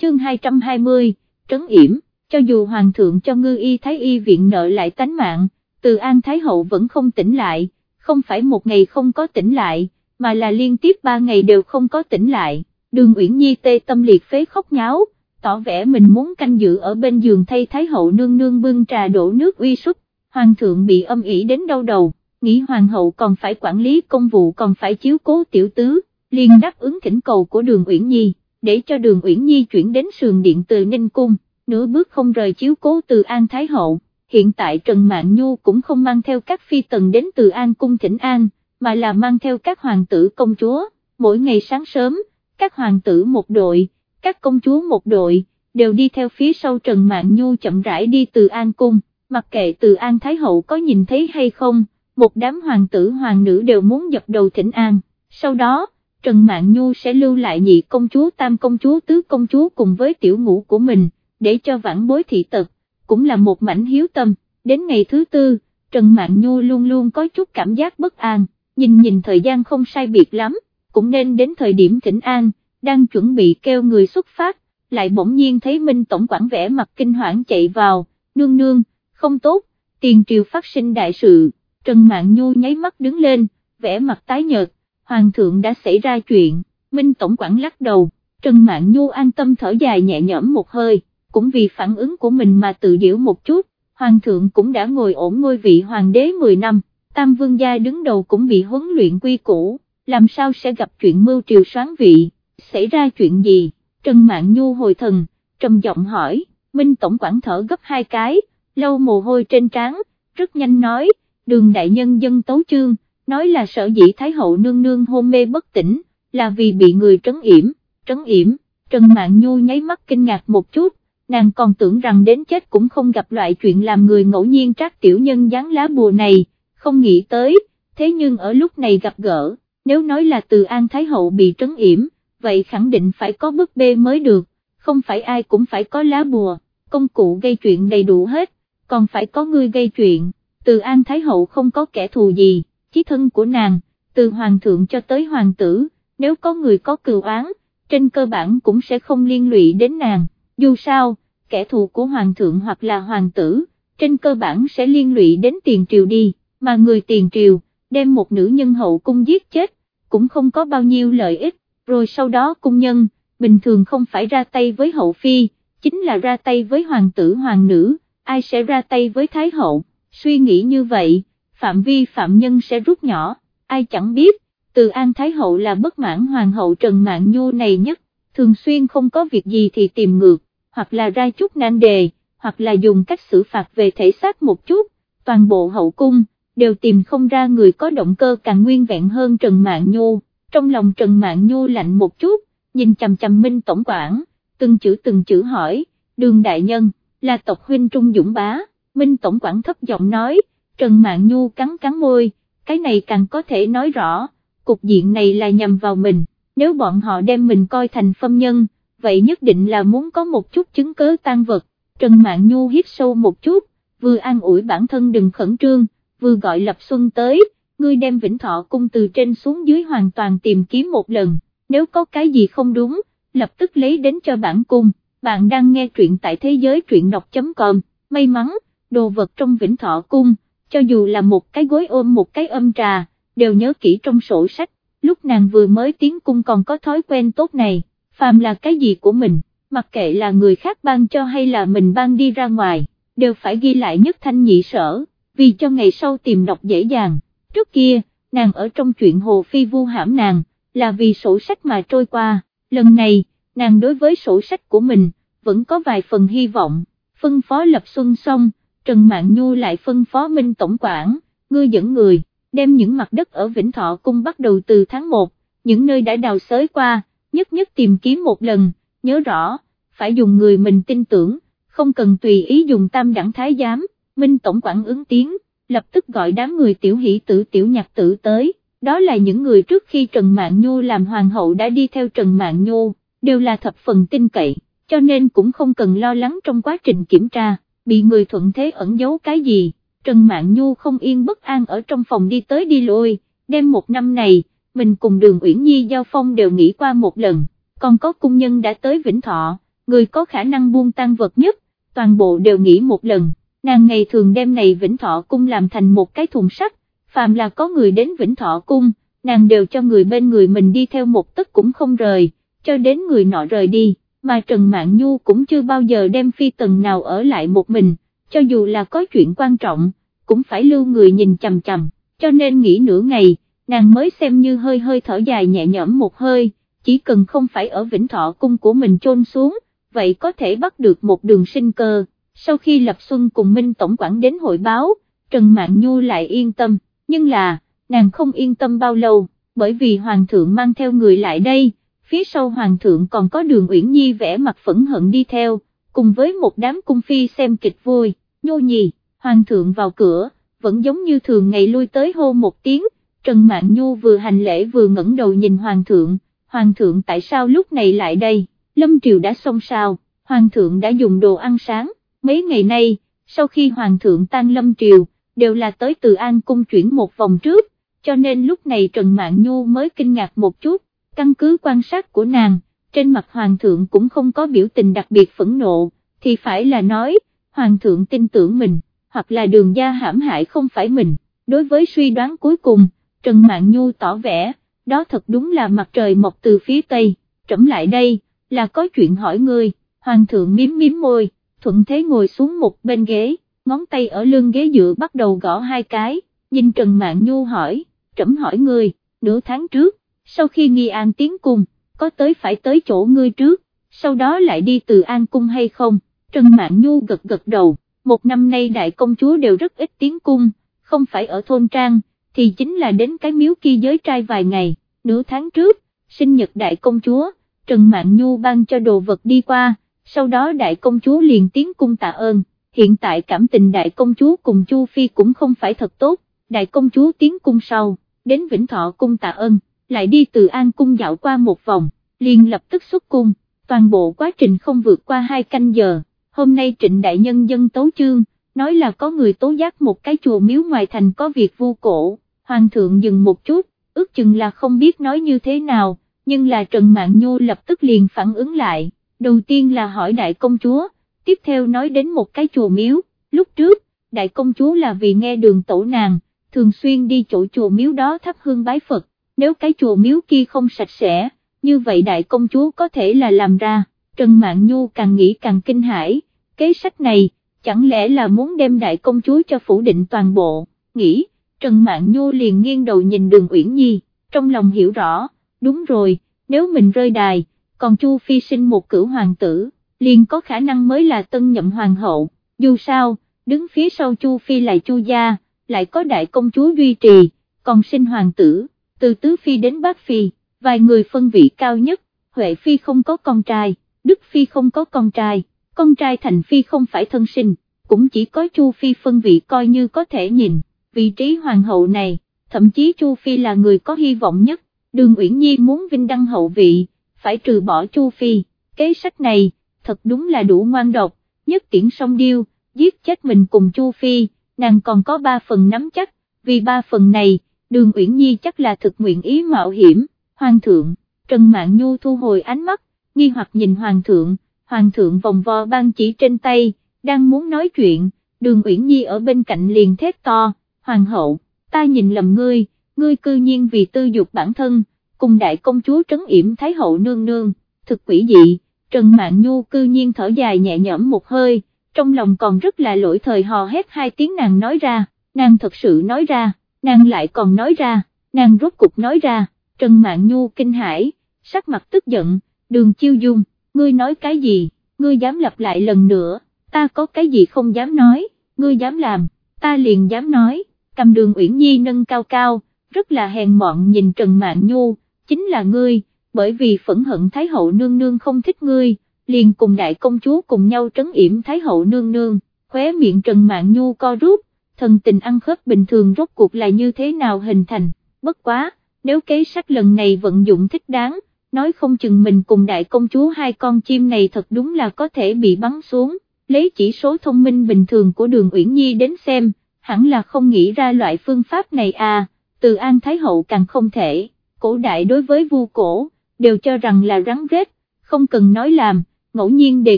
Chương 220, Trấn Yểm, cho dù Hoàng thượng cho ngư y Thái y viện nợ lại tánh mạng, từ An Thái Hậu vẫn không tỉnh lại, không phải một ngày không có tỉnh lại, mà là liên tiếp ba ngày đều không có tỉnh lại, đường Uyển Nhi tê tâm liệt phế khóc nháo, tỏ vẻ mình muốn canh giữ ở bên giường thay Thái hậu nương nương bưng trà đổ nước uy súc, hoàng thượng bị âm ỉ đến đau đầu, nghĩ hoàng hậu còn phải quản lý công vụ còn phải chiếu cố tiểu tứ, liền đáp ứng thỉnh cầu của đường Uyển Nhi, để cho đường Uyển Nhi chuyển đến sườn điện từ Ninh Cung, nửa bước không rời chiếu cố từ An Thái hậu. Hiện tại Trần Mạn Nhu cũng không mang theo các phi tần đến từ An Cung thỉnh An, mà là mang theo các hoàng tử công chúa, mỗi ngày sáng sớm, các hoàng tử một đội, các công chúa một đội, đều đi theo phía sau Trần Mạn Nhu chậm rãi đi từ An Cung, mặc kệ từ An Thái Hậu có nhìn thấy hay không, một đám hoàng tử hoàng nữ đều muốn dập đầu thỉnh An, sau đó, Trần Mạn Nhu sẽ lưu lại nhị công chúa tam công chúa tứ công chúa cùng với tiểu ngũ của mình, để cho vãn bối thị tật, cũng là một mảnh hiếu tâm, đến ngày thứ tư, Trần Mạn Nhu luôn luôn có chút cảm giác bất an, nhìn nhìn thời gian không sai biệt lắm, cũng nên đến thời điểm thỉnh An đang chuẩn bị kêu người xuất phát, lại bỗng nhiên thấy Minh Tổng quản vẽ mặt kinh hoảng chạy vào, nương nương, không tốt, tiền triều phát sinh đại sự, Trần Mạn Nhu nháy mắt đứng lên, vẽ mặt tái nhợt, Hoàng thượng đã xảy ra chuyện, Minh Tổng quản lắc đầu, Trần Mạn Nhu an tâm thở dài nhẹ nhõm một hơi, cũng vì phản ứng của mình mà tự diễu một chút, Hoàng thượng cũng đã ngồi ổn ngôi vị Hoàng đế 10 năm, Tam Vương gia đứng đầu cũng bị huấn luyện quy củ, làm sao sẽ gặp chuyện mưu triều soán vị? Xảy ra chuyện gì, Trần Mạn Nhu hồi thần, trầm giọng hỏi, Minh Tổng quản thở gấp hai cái, lâu mồ hôi trên trán, rất nhanh nói, đường đại nhân dân tấu chương, nói là sở dĩ Thái hậu nương nương hôn mê bất tỉnh, là vì bị người trấn yểm, trấn yểm, Trần mạng Nhu nháy mắt kinh ngạc một chút, nàng còn tưởng rằng đến chết cũng không gặp loại chuyện làm người ngẫu nhiên trác tiểu nhân dán lá bùa này, không nghĩ tới, thế nhưng ở lúc này gặp gỡ, nếu nói là từ An Thái Hậu bị trấn yểm, vậy khẳng định phải có bức bê mới được, không phải ai cũng phải có lá bùa, công cụ gây chuyện đầy đủ hết, còn phải có người gây chuyện, từ An Thái Hậu không có kẻ thù gì, chí thân của nàng, từ hoàng thượng cho tới hoàng tử, nếu có người có cừu oán, trên cơ bản cũng sẽ không liên lụy đến nàng, dù sao, kẻ thù của hoàng thượng hoặc là hoàng tử, trên cơ bản sẽ liên lụy đến tiền triều đi, mà người tiền triều, đem một nữ nhân hậu cung giết chết, cũng không có bao nhiêu lợi ích, rồi sau đó cung nhân, bình thường không phải ra tay với hậu phi, chính là ra tay với hoàng tử hoàng nữ, ai sẽ ra tay với thái hậu, suy nghĩ như vậy, phạm vi phạm nhân sẽ rút nhỏ, ai chẳng biết, từ An Thái Hậu là bất mãn hoàng hậu Trần Mạng Nhu này nhất, thường xuyên không có việc gì thì tìm ngược, hoặc là ra chút nan đề, hoặc là dùng cách xử phạt về thể xác một chút, toàn bộ hậu cung, đều tìm không ra người có động cơ càng nguyên vẹn hơn Trần Mạng Nhu, trong lòng Trần Mạng Nhu lạnh một chút, nhìn chằm chằm Minh Tổng quản, từng chữ từng chữ hỏi, đường đại nhân, là tộc huynh Trung Dũng Bá, Minh Tổng quản thấp giọng nói, Trần Mạng Nhu cắn cắn môi, cái này càng có thể nói rõ, cục diện này là nhằm vào mình, nếu bọn họ đem mình coi thành phâm nhân, vậy nhất định là muốn có một chút chứng cớ tan vật, Trần Mạng Nhu hít sâu một chút, vừa an ủi bản thân đừng khẩn trương, vừa gọi Lập Xuân tới, ngươi đem Vĩnh Thọ cung từ trên xuống dưới hoàn toàn tìm kiếm một lần, nếu có cái gì không đúng, lập tức lấy đến cho bản cung, bạn đang nghe truyện tại thế giới truyện đọc.com, may mắn, đồ vật trong Vĩnh Thọ cung, cho dù là một cái gối ôm một cái âm trà, đều nhớ kỹ trong sổ sách, lúc nàng vừa mới tiến cung còn có thói quen tốt này, phàm là cái gì của mình, mặc kệ là người khác ban cho hay là mình ban đi ra ngoài, đều phải ghi lại nhất thanh nhị sở, vì cho ngày sau tìm đọc dễ dàng, trước kia, nàng ở trong chuyện Hồ Phi vu hãm nàng, là vì sổ sách mà trôi qua, lần này, nàng đối với sổ sách của mình, vẫn có vài phần hy vọng, phân phó lập xuân xong, Trần Mạn Nhu lại phân phó Minh Tổng quản, ngươi dẫn người, đem những mặt đất ở Vĩnh Thọ Cung bắt đầu từ tháng 1, những nơi đã đào xới qua, nhất nhất tìm kiếm một lần, nhớ rõ, phải dùng người mình tin tưởng, không cần tùy ý dùng tam đẳng thái giám, Minh Tổng quản ứng tiếng, lập tức gọi đám người tiểu hỷ tử tiểu nhạc tử tới, đó là những người trước khi Trần Mạn Nhu làm hoàng hậu đã đi theo Trần Mạn Nhu, đều là thập phần tin cậy, cho nên cũng không cần lo lắng trong quá trình kiểm tra, bị người thuận thế ẩn giấu cái gì. Trần Mạn Nhu không yên bất an ở trong phòng đi tới đi lui, đêm một năm này, mình cùng đường Uyển Nhi giao phong đều nghĩ qua một lần, còn có cung nhân đã tới Vĩnh Thọ, người có khả năng buông tăng vật nhất, toàn bộ đều nghĩ một lần, nàng ngày thường đêm này Vĩnh Thọ cung làm thành một cái thùng sắt, phàm là có người đến Vĩnh Thọ cung, nàng đều cho người bên người mình đi theo một tấc cũng không rời, cho đến người nọ rời đi, mà Trần Mạn Nhu cũng chưa bao giờ đem phi tần nào ở lại một mình cho dù là có chuyện quan trọng, cũng phải lưu người nhìn chằm chằm, cho nên nghỉ nửa ngày, nàng mới xem như hơi hơi thở dài nhẹ nhõm một hơi, chỉ cần không phải ở Vĩnh Thọ cung của mình trôn xuống, vậy có thể bắt được một đường sinh cơ. Sau khi Lập Xuân cùng Minh Tổng quản đến hội báo, Trần Mạn Nhu lại yên tâm, nhưng là, nàng không yên tâm bao lâu, bởi vì Hoàng thượng mang theo người lại đây, phía sau Hoàng thượng còn có đường Uyển Nhi vẽ mặt phẫn hận đi theo, cùng với một đám cung phi xem kịch vui nhô nhì, hoàng thượng vào cửa, vẫn giống như thường ngày lui tới hô một tiếng, Trần Mạn Nhu vừa hành lễ vừa ngẩng đầu nhìn hoàng thượng, hoàng thượng tại sao lúc này lại đây, lâm triều đã xong sao, hoàng thượng đã dùng đồ ăn sáng, mấy ngày nay, sau khi hoàng thượng tan lâm triều, đều là tới từ An cung chuyển một vòng trước, cho nên lúc này Trần Mạn Nhu mới kinh ngạc một chút, căn cứ quan sát của nàng, trên mặt hoàng thượng cũng không có biểu tình đặc biệt phẫn nộ, thì phải là nói, hoàng thượng tin tưởng mình, hoặc là đường gia hãm hại không phải mình, đối với suy đoán cuối cùng, Trần mạng Nhu tỏ vẻ, đó thật đúng là mặt trời mọc từ phía tây, trẫm lại đây, là có chuyện hỏi ngươi, hoàng thượng miếm miếm môi, thuận thế ngồi xuống một bên ghế, ngón tay ở lưng ghế dựa bắt đầu gõ hai cái, nhìn Trần mạng Nhu hỏi, trẫm hỏi ngươi, nửa tháng trước, sau khi nghi an tiến cung, có tới phải tới chỗ ngươi trước, sau đó lại đi từ an cung hay không? Trần mạng Nhu gật gật đầu, một năm nay đại công chúa đều rất ít tiến cung, không phải ở thôn trang, thì chính là đến cái miếu kia giới trai vài ngày, nửa tháng trước, sinh nhật đại công chúa, Trần mạng Nhu ban cho đồ vật đi qua, sau đó đại công chúa liền tiến cung tạ ơn, hiện tại cảm tình đại công chúa cùng Chu Phi cũng không phải thật tốt, đại công chúa tiến cung sau, đến Vĩnh Thọ cung tạ ơn, lại đi từ An cung dạo qua một vòng, liền lập tức xuất cung, toàn bộ quá trình không vượt qua hai canh giờ hôm nay trịnh đại nhân dân tấu chương, nói là có người tố giác một cái chùa miếu ngoài thành có việc vu cổ, hoàng thượng dừng một chút, ước chừng là không biết nói như thế nào, nhưng là Trần Mạn Nhu lập tức liền phản ứng lại, đầu tiên là hỏi đại công chúa, tiếp theo nói đến một cái chùa miếu, lúc trước, đại công chúa là vì nghe đường tổ nàng, thường xuyên đi chỗ chùa miếu đó thắp hương bái Phật, nếu cái chùa miếu kia không sạch sẽ, như vậy đại công chúa có thể là làm ra, Trần Mạn Nhu càng nghĩ càng kinh hãi, kế sách này, chẳng lẽ là muốn đem đại công chúa cho phủ định toàn bộ, nghĩ, Trần Mạn Nhu liền nghiêng đầu nhìn đường Uyển Nhi, trong lòng hiểu rõ, đúng rồi, nếu mình rơi đài, còn Chu Phi sinh một cửu hoàng tử, liền có khả năng mới là tân nhậm hoàng hậu, dù sao, đứng phía sau Chu Phi là Chu gia, lại có đại công chúa duy trì, còn sinh hoàng tử, từ tứ phi đến bát phi, vài người phân vị cao nhất, Huệ phi không có con trai, Đức phi không có con trai, con trai thành phi không phải thân sinh, cũng chỉ có Chu phi phân vị coi như có thể nhìn, vị trí hoàng hậu này, thậm chí Chu phi là người có hy vọng nhất, Đường Uyển Nhi muốn vinh đăng hậu vị, phải trừ bỏ Chu phi, kế sách này, thật đúng là đủ ngoan độc, nhất tiễn song điêu, giết chết mình cùng Chu phi, nàng còn có ba phần nắm chắc, vì ba phần này, đường Uyển Nhi chắc là thực nguyện ý mạo hiểm, hoàng thượng, Trần Mạn Nhu thu hồi ánh mắt, nghi hoặc nhìn hoàng thượng, hoàng thượng vòng vo ban chỉ trên tay, đang muốn nói chuyện, đường Uyển Nhi ở bên cạnh liền thét to, hoàng hậu, ta nhìn lầm ngươi, ngươi cư nhiên vì tư dục bản thân, cùng đại công chúa trấn yểm Thái hậu nương nương, thực quỷ dị, Trần Mạn Nhu cư nhiên thở dài nhẹ nhõm một hơi, trong lòng còn rất là lỗi thời hò hét hai tiếng nàng nói ra, nàng thật sự nói ra, nàng lại còn nói ra, nàng rốt cục nói ra, Trần Mạn Nhu kinh hãi, sắc mặt tức giận, đường chiêu dung, ngươi nói cái gì, ngươi dám lặp lại lần nữa, ta có cái gì không dám nói, ngươi dám làm, ta liền dám nói, cầm đường Uyển Nhi nâng cao cao, rất là hèn mọn nhìn Trần Mạn Nhu, chính là ngươi, bởi vì phẫn hận Thái hậu nương nương không thích ngươi, liền cùng đại công chúa cùng nhau trấn yểm Thái hậu nương nương, khóe miệng Trần Mạn Nhu co rút, thần tình ăn khớp bình thường rốt cuộc là như thế nào hình thành, bất quá, nếu kế sách lần này vận dụng thích đáng, nói không chừng mình cùng đại công chúa hai con chim này thật đúng là có thể bị bắn xuống, lấy chỉ số thông minh bình thường của đường Uyển Nhi đến xem, hẳn là không nghĩ ra loại phương pháp này à, từ An Thái Hậu càng không thể, cổ đại đối với vu cổ, đều cho rằng là rắn rết, không cần nói làm, ngẫu nhiên đề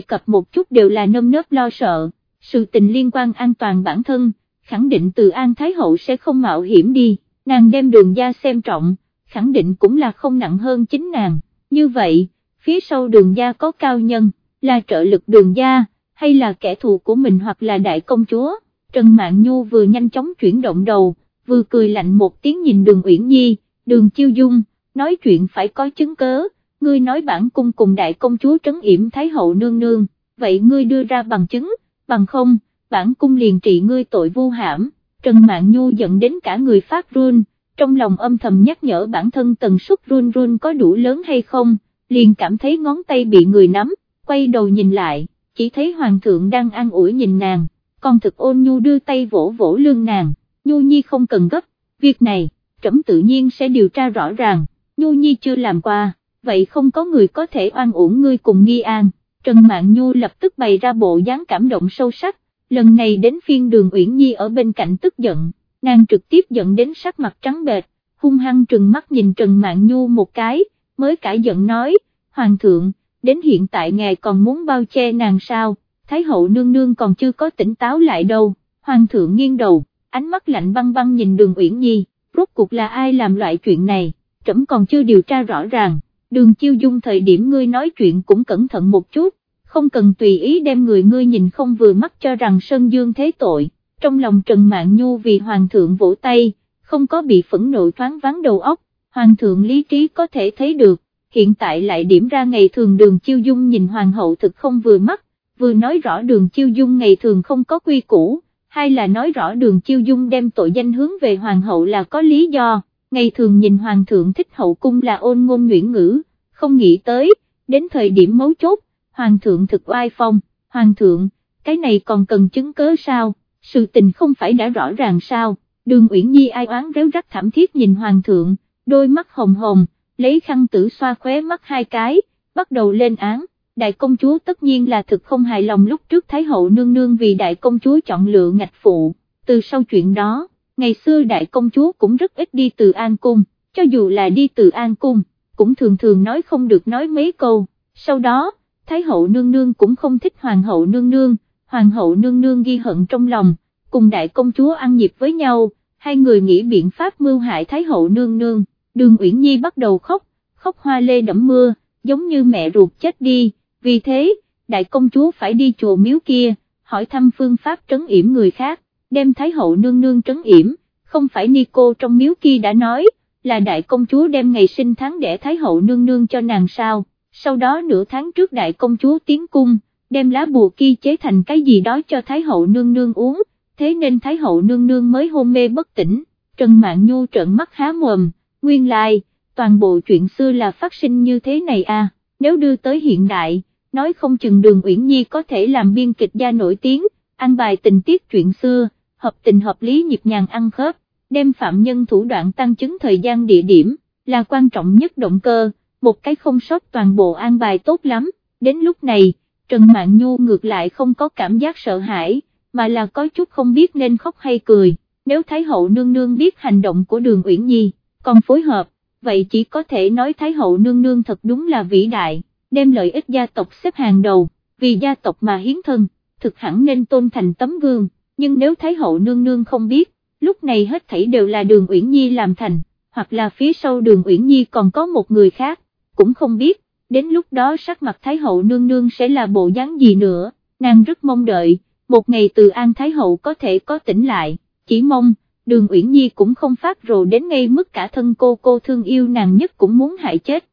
cập một chút đều là nâm nớp lo sợ, sự tình liên quan an toàn bản thân, khẳng định từ An Thái Hậu sẽ không mạo hiểm đi, nàng đem đường gia xem trọng, khẳng định cũng là không nặng hơn chính nàng, như vậy, phía sau đường gia có cao nhân, là trợ lực đường gia, hay là kẻ thù của mình hoặc là đại công chúa, Trần Mạn Nhu vừa nhanh chóng chuyển động đầu, vừa cười lạnh một tiếng nhìn đường Uyển Nhi, đường Chiêu Dung, nói chuyện phải có chứng cớ, ngươi nói bản cung cùng đại công chúa trấn yểm Thái hậu nương nương, vậy ngươi đưa ra bằng chứng, bằng không, bản cung liền trị ngươi tội vô hãm, Trần Mạn Nhu giận đến cả người phát run, trong lòng âm thầm nhắc nhở bản thân tần suất run run có đủ lớn hay không, liền cảm thấy ngón tay bị người nắm, quay đầu nhìn lại, chỉ thấy hoàng thượng đang an ủi nhìn nàng, còn thực ôn nhu đưa tay vỗ vỗ lưng nàng, nhu nhi không cần gấp, việc này, trẫm tự nhiên sẽ điều tra rõ ràng, nhu nhi chưa làm qua, vậy không có người có thể oan uổng ngươi cùng nghi an, Trần Mạn Nhu lập tức bày ra bộ dáng cảm động sâu sắc, lần này đến phiên đường Uyển Nhi ở bên cạnh tức giận, nàng trực tiếp giận đến sắc mặt trắng bệch, hung hăng trừng mắt nhìn Trần Mạn Nhu một cái, mới cả giận nói, Hoàng thượng, đến hiện tại ngài còn muốn bao che nàng sao, Thái hậu nương nương còn chưa có tỉnh táo lại đâu, Hoàng thượng nghiêng đầu, ánh mắt lạnh băng băng nhìn đường Uyển Nhi, rốt cuộc là ai làm loại chuyện này, trẫm còn chưa điều tra rõ ràng, đường chiêu dung thời điểm ngươi nói chuyện cũng cẩn thận một chút, không cần tùy ý đem người ngươi nhìn không vừa mắt cho rằng Sơn Dương thế tội, trong lòng Trần Mạn Nhu vì Hoàng thượng vỗ tay, không có bị phẫn nộ thoáng vắng đầu óc, Hoàng thượng lý trí có thể thấy được, hiện tại lại điểm ra ngày thường đường chiêu dung nhìn Hoàng hậu thực không vừa mắt, vừa nói rõ đường chiêu dung ngày thường không có quy củ, hay là nói rõ đường chiêu dung đem tội danh hướng về Hoàng hậu là có lý do, ngày thường nhìn Hoàng thượng thích hậu cung là ôn ngôn nguyễn ngữ, không nghĩ tới, đến thời điểm mấu chốt, Hoàng thượng thực oai phong, Hoàng thượng, cái này còn cần chứng cớ sao? sự tình không phải đã rõ ràng sao, đường Uyển Nhi ai oán réo rắc thảm thiết nhìn hoàng thượng, đôi mắt hồng hồng, lấy khăn tử xoa khóe mắt hai cái, bắt đầu lên án, đại công chúa tất nhiên là thực không hài lòng lúc trước Thái hậu nương nương vì đại công chúa chọn lựa ngạch phụ, từ sau chuyện đó, ngày xưa đại công chúa cũng rất ít đi từ An Cung, cho dù là đi từ An Cung, cũng thường thường nói không được nói mấy câu, sau đó, Thái hậu nương nương cũng không thích hoàng hậu nương nương, hoàng hậu nương nương ghi hận trong lòng, cùng đại công chúa ăn nhịp với nhau, hai người nghĩ biện pháp mưu hại thái hậu nương nương, đường Uyển Nhi bắt đầu khóc, khóc hoa lê đẫm mưa, giống như mẹ ruột chết đi, vì thế, đại công chúa phải đi chùa miếu kia, hỏi thăm phương pháp trấn yểm người khác, đem Thái hậu nương nương trấn yểm, không phải ni cô trong miếu kia đã nói, là đại công chúa đem ngày sinh tháng để Thái hậu nương nương cho nàng sao, sau đó nửa tháng trước đại công chúa tiến cung, đem lá bùa kia chế thành cái gì đó cho Thái hậu nương nương uống, thế nên Thái hậu nương nương mới hôn mê bất tỉnh, Trần Mạn Nhu trợn mắt há mồm, nguyên lai, toàn bộ chuyện xưa là phát sinh như thế này à, nếu đưa tới hiện đại, nói không chừng đường Uyển Nhi có thể làm biên kịch gia nổi tiếng, ăn bài tình tiết chuyện xưa, hợp tình hợp lý nhịp nhàng ăn khớp, đem phạm nhân thủ đoạn tăng chứng thời gian địa điểm, là quan trọng nhất động cơ, một cái không sót toàn bộ an bài tốt lắm, đến lúc này, Trần Mạn Nhu ngược lại không có cảm giác sợ hãi, mà là có chút không biết nên khóc hay cười, nếu Thái hậu nương nương biết hành động của đường Uyển Nhi, còn phối hợp, vậy chỉ có thể nói Thái hậu nương nương thật đúng là vĩ đại, đem lợi ích gia tộc xếp hàng đầu, vì gia tộc mà hiến thân, thực hẳn nên tôn thành tấm gương, nhưng nếu Thái hậu nương nương không biết, lúc này hết thảy đều là đường Uyển Nhi làm thành, hoặc là phía sau đường Uyển Nhi còn có một người khác, cũng không biết, đến lúc đó sắc mặt Thái hậu nương nương sẽ là bộ dáng gì nữa, nàng rất mong đợi, một ngày từ An Thái hậu có thể có tỉnh lại, chỉ mong, đường Uyển Nhi cũng không phát rồ đến ngay mức cả thân cô cô thương yêu nàng nhất cũng muốn hại chết.